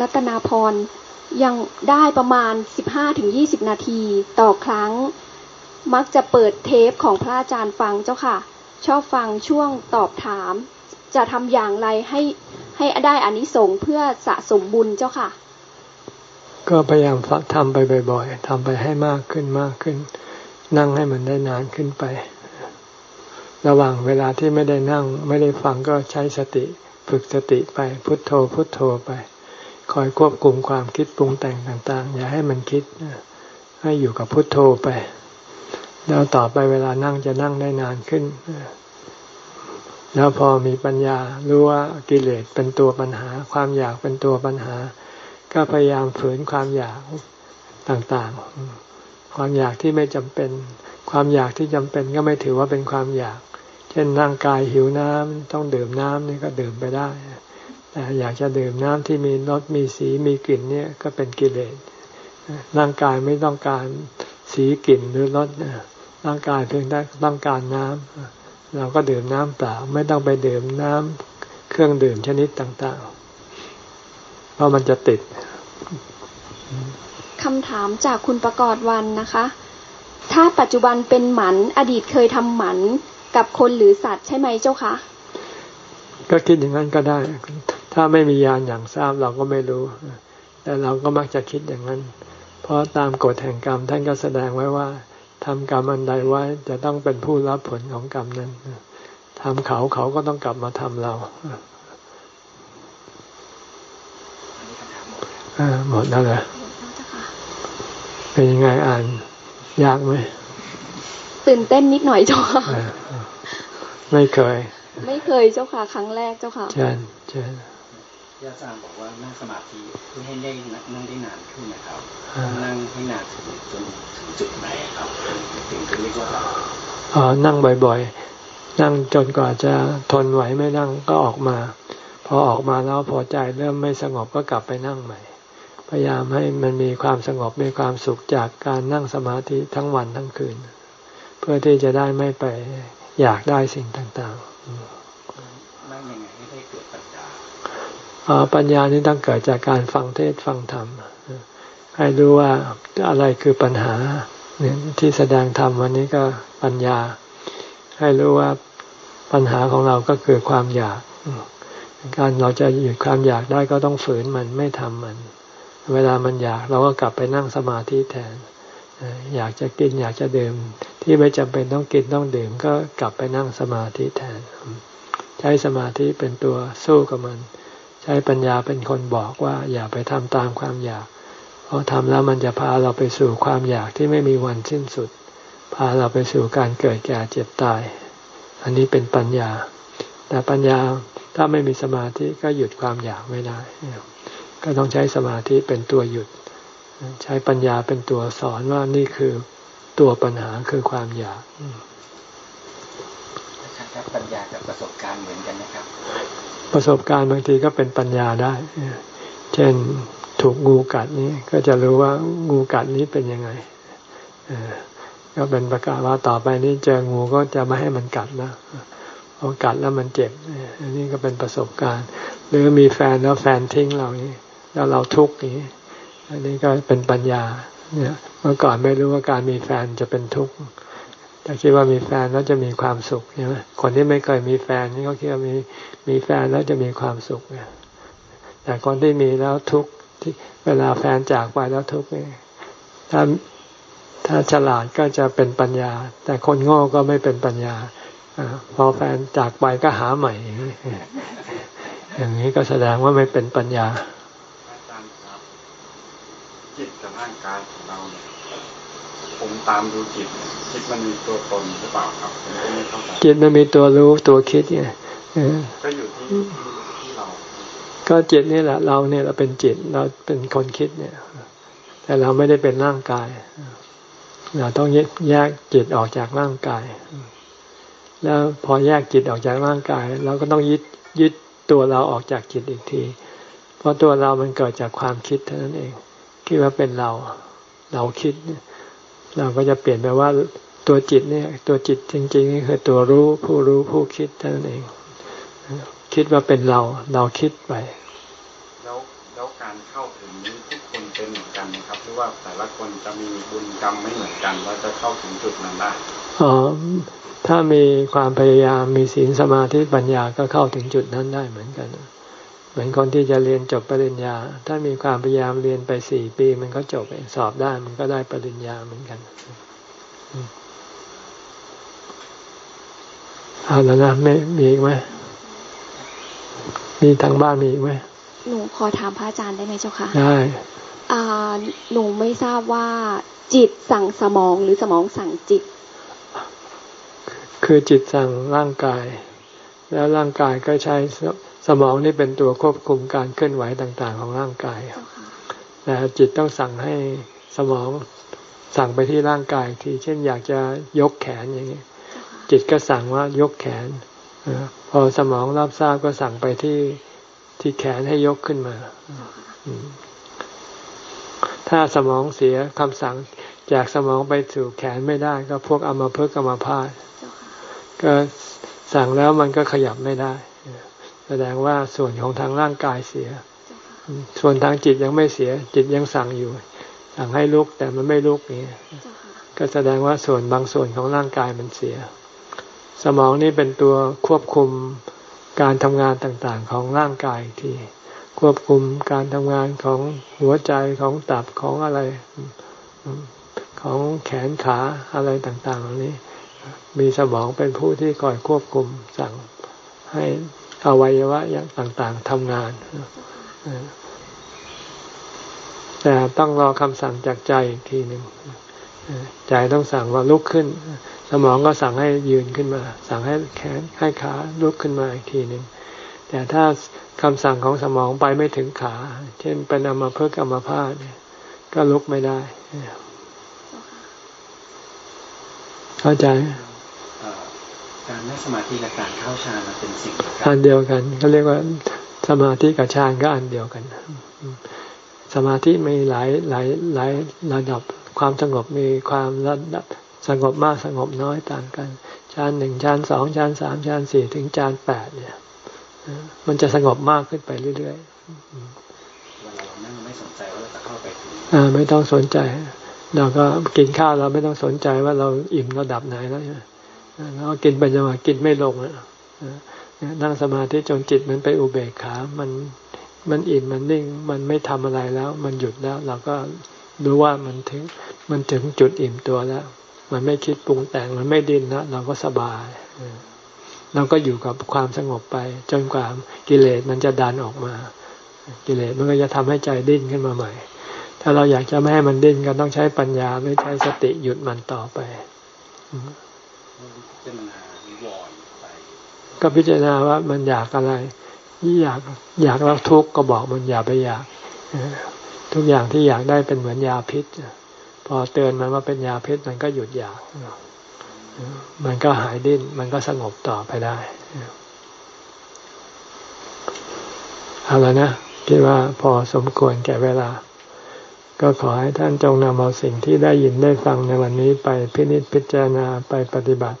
รัตนาพรยังได้ประมาณ 15-20 นาทีต่อครั้ง มักจะเปิดเทปของพระอาจารย์ฟังเจ้าค่ะ ชอบฟังช่วงตอบถาม จะทำอย่างไรให้ให้ได้อานิสงส์เพื่อสะสมบุญเจ้าค่ะ ก็พยายามทำไปบ่อยๆทำไปให้มากขึ้นมากขึ้น นั่งให้มันได้นานขึ้นไป ระหว่างเวลาที่ไม่ได้นั่ง ไม่ได้ฟังก็ใช้สติ ฝึกสติไปพุทโธพุทโธไป คอยควบคุมความคิดปรุงแต่งต่าง ๆ อย่าให้มันคิดให้อยู่กับพุทโธไป แล้วต่อไปเวลานั่งจะนั่งได้นานขึ้น แล้วพอมีปัญญารู้ว่ากิเลสเป็นตัวปัญหา ความอยากเป็นตัวปัญหา ก็พยายามฝืนความอยากต่างๆ ความอยากที่ไม่จำเป็น ความอยากที่จำเป็นก็ไม่ถือว่าเป็นความอยาก เช่นร่างกายหิวน้ำต้องดื่มน้ำนี่ก็ดื่มไปได้ อยากจะดื่มน้ำที่มีรสมีสีมีกลิ่นเนี่ยก็เป็นกิเลสร่างกายไม่ต้องการสีกลิ่นหรือรสร่างกายเพียงแต่ต้องการน้ำเราก็ดื่มน้ำเปล่า ไม่ต้องไปดื่มน้ำเครื่องดื่มชนิดต่างๆ เพราะมันจะติดคำถามจากคุณประกอบวันนะคะ ถ้าปัจจุบันเป็นหมันอดีตเคยทำหมันกับคนหรือสัตว์ใช่ไหมเจ้าคะก็คิดอย่างนั้นก็ได้ ถ้าไม่มียานอย่างทราบเราก็ไม่รู้ แต่เราก็มักจะคิดอย่างนั้นพเพราะตามกฎแห่งกรรมท่านก็แสดงไว้ว่าทำกรรมอันใดไว้จะต้องเป็นผู้รับผลของกรรมนั้นทำเขาเขาก็ต้องกลับมาทำเราหมดแล้วเหรอเป็นยังไงอ่าน ยากไหมตื่นเต้นนิดหน่อยเจ้าค่ะ ไม่เคย ไม่เคยเจ้าค่ะ ครั้งแรกเจ้าค่ะเชิญเชิญ ยาจารย์บอกว่านั่งสมาธิเพื่อให้ได้นั่งได้นานขึ้นนะครับนั่งให้นานถึงจนถึงจุดไหนครับถึงจะเรียกว่าอ๋อนั่งบ่อยๆ นั่งจนกว่าจะทนไหวไม่นั่งก็ออกมา พอออกมาแล้วพอใจเริ่มไม่สงบก็กลับไปนั่งใหม่ พยายามให้มันมีความสงบมีความสุขจากการนั่งสมาธิทั้งวันทั้งคืน เพื่อที่จะได้ไม่ไปอยากได้สิ่งต่างๆนั่งยังไงให้ได้เกิดปัญญาอ๋อ ปัญญานี้ต้องเกิดจากการฟังเทศฟังธรรม ให้รู้ว่าอะไรคือปัญหาเนี่ยที่แสดงธรรมวันนี้ก็ปัญญา ให้รู้ว่าปัญหาของเราก็คือความอยาก การเราจะหยุดความอยากได้ก็ต้องฝืนมันไม่ทำมัน เวลามันอยากเราก็กลับไปนั่งสมาธิแทน อยากจะกินอยากจะดื่ม ที่ไม่จำเป็นต้องกินต้องดื่ม ก็กลับไปนั่งสมาธิแทน ใช้สมาธิเป็นตัวสู้กับมัน ใช้ปัญญาเป็นคนบอกว่าอย่าไปทำตามความอยาก เพอทำแล้วมันจะพาเราไปสู่ความอยากที่ไม่มีวันสิ้นสุด พาเราไปสู่การเกิดแก่เจ็บตาย อันนี้เป็นปัญญา แต่ปัญญาถ้าไม่มีสมาธิก็หยุดความอยากไม่ได้ ก็ต้องใช้สมาธิเป็นตัวหยุด ใช้ปัญญาเป็นตัวสอนว่านี่คือตัวปัญหาคือความอยากปัญญากับประสบการณ์เหมือนกันนะครับ ประสบการณ์บางทีก็เป็นปัญญาได้ เช่นถูกงูกัดนี้ก็จะรู้ว่างูกัดนี้เป็นยังไงก็เป็นประกาศว่าต่อไปนี้เจองูก็จะไม่ให้มันกัดนะพอกัดแล้วมันเจ็บอันนี้ก็เป็นประสบการณ์ หรือมีแฟนแล้วแฟนทิ้งเรานี้แล้วเราทุกข์นี้อันนี้ก็เป็นปัญญา เนี่ย เมื่อก่อนไม่รู้ว่าการมีแฟนจะเป็นทุกข์ แต่คิดว่ามีแฟนแล้วจะมีความสุขใช่ไหมคนที่ไม่เคยมีแฟนนี่ก็คิดว่ามีมีแฟนแล้วจะมีความสุขเนี่ยแต่คนที่มีแล้วทุกข์เวลาแฟนจากไปแล้วทุกข์ถ้าถ้าฉลาดก็จะเป็นปัญญา แต่คนโง่ก็ไม่เป็นปัญญาอพอแฟนจากไปก็หาใหม่ อย่างนี้ก็แสดงว่าไม่เป็นปัญญาจิตกับร่างกายของเราเนี่ย ผมตามดูจิตจิตมันมีตัวตนหรือเปล่าครับผมไม่เข้าใจจิตมันมีตัวรู้ตัวคิดเนี่ยก็อยู่ที่ก็จิตนี่แหละ เราเนี่ยเราเป็นจิตเราเป็นคนคิดเนี่ย แต่เราไม่ได้เป็นร่างกาย เราต้องแยกจิตออกจากร่างกาย แล้วพอแยกจิตออกจากร่างกาย เราก็ต้องยึดยึดตัวเราออกจากจิตอีกที เพราะตัวเรามันเกิดจากความคิดเท่านั้นเอง คิดว่าเป็นเรา เราคิด เราก็จะเปลี่ยนไปว่าตัวจิตเนี่ย ตัวจิตจริงๆนี่คือตัวรู้ผู้รู้ผู้คิดเท่านั้นเอง คิดว่าเป็นเราเราคิดไป แล้วแล้วการเข้าถึงนี้ทุกคนเป็นเหมือนกันนะครับหรือว่าแต่ละคนจะมีบุญกรรมไม่เหมือนกันว่าจะเข้าถึงจุดนั้นได้อ๋อถ้ามีความพยายามมีศีลสมาธิปัญญาก็เข้าถึงจุดนั้นได้เหมือนกัน เหมือนคนที่จะเรียนจบปริญญา ถ้ามีความพยายามเรียนไปสี่ปี มันก็จบสอบได้มันก็ได้ปริญญาเหมือนกันเอาแล้วนะไม่มีอีกไหมมีทางบ้านมีอีกไหมหนูขอถามพระอาจารย์ได้ไหมเจ้าค่ะได้อ่าหนูไม่ทราบว่าจิตสั่งสมองหรือสมองสั่งจิต คือจิตสั่งร่างกาย แล้วร่างกายก็ใช้ สมองนี่เป็นตัวควบคุมการเคลื่อนไหวต่าง ๆ ของร่างกายแต่จิตต้องสั่งให้สมองสั่งไปที่ร่างกายทีเช่นอยากจะยกแขนอย่างนี้ จิตก็สั่งว่ายกแขนพอสมองรับทราบก็สั่งไปที่ที่แขนให้ยกขึ้นมา ถ้าสมองเสียคำสั่งจากสมองไปสู่แขนไม่ได้ ก็พวกอมาเพิกอมาพาดก็สั่งแล้วมันก็ขยับไม่ได้ แสดงว่าส่วนของทางร่างกายเสีย ส่วนทางจิตยังไม่เสีย จิตยังสั่งอยู่ สั่งให้ลุกแต่มันไม่ลุกนี่ก็แสดงว่าส่วนบางส่วนของร่างกายมันเสีย สมองนี่เป็นตัวควบคุมการทำงานต่างๆของร่างกายที่ควบคุมการทำงานของหัวใจของตับของอะไร ของแขนขาอะไรต่างๆเหล่านี้ มีสมองเป็นผู้ที่คอยควบคุมสั่งให้ อวัยวะอย่างต่างๆทำงาน แต่ต้องรอคำสั่งจากใจอีกทีหนึ่งใจต้องสั่งว่าลุกขึ้น สมองก็สั่งให้ยืนขึ้นมา สั่งให้แขนให้ขาลุกขึ้นมาอีกทีหนึ่งแต่ถ้าคำสั่งของสมองไปไม่ถึงขา เช่นเป็นอมาเพื่อกรรมภาพเนี่ยก็ลุกไม่ได้ เข้าใจ การนั่งสมาธิกับการเข้าฌานมันเป็นสิ่งอันเดียวกันเขาเรียกว่าสมาธิกับฌานก็อันเดียวกัน สมาธิมีหลายหลายหลายระดับความสงบมีความระดับสงบมากสงบน้อยต่างกันฌานหนึ่งฌานสองฌานสามฌานสี่ถึงฌานแปดเนี่ย มันจะสงบมากขึ้นไปเรื่อยๆเวลาเรานั่งไม่สนใจว่าเราจะเข้าไปถึงอ่าไม่ต้องสนใจเราก็กินข้าวเราไม่ต้องสนใจว่าเราอิ่มระดับไหนแล้วใช่ไหม เรากินไปจังหวะกินไม่ลงอะนั่งสมาธิจนจิตมันไปอุเบกขา มันมันอิ่มมันนิ่ง มันไม่ทำอะไรแล้ว มันหยุดแล้ว เราก็รู้ว่ามันถึง มันถึงจุดอิ่มตัวแล้ว มันไม่คิดปรุงแต่ง มันไม่ดิ้นแล้วเราก็สบายเราก็อยู่กับความสงบไป จนกว่ากิเลสมันจะดันออกมา กิเลสมันก็จะทำให้ใจดิ้นขึ้นมาใหม่ ถ้าเราอยากจะไม่ให้มันดิ้นก็ต้องใช้ปัญญาไม่ใช้สติหยุดมันต่อไป ก็พิจารณาว่ามันอยากอะไร อยากอยากแล้วทุกข์ก็บอกมันอย่าไปอยาก ทุกอย่างที่อยากได้เป็นเหมือนยาพิษ พอเตือนมันว่าเป็นยาพิษมันก็หยุดอยาก มันก็หายดิ้น มันก็สงบต่อไปได้เอาละนะคิดว่าพอสมควรแก่เวลา ก็ขอให้ท่านจงนำเอาสิ่งที่ได้ยินได้ฟังในวันนี้ไปพินิจพิจารณาไปปฏิบัติ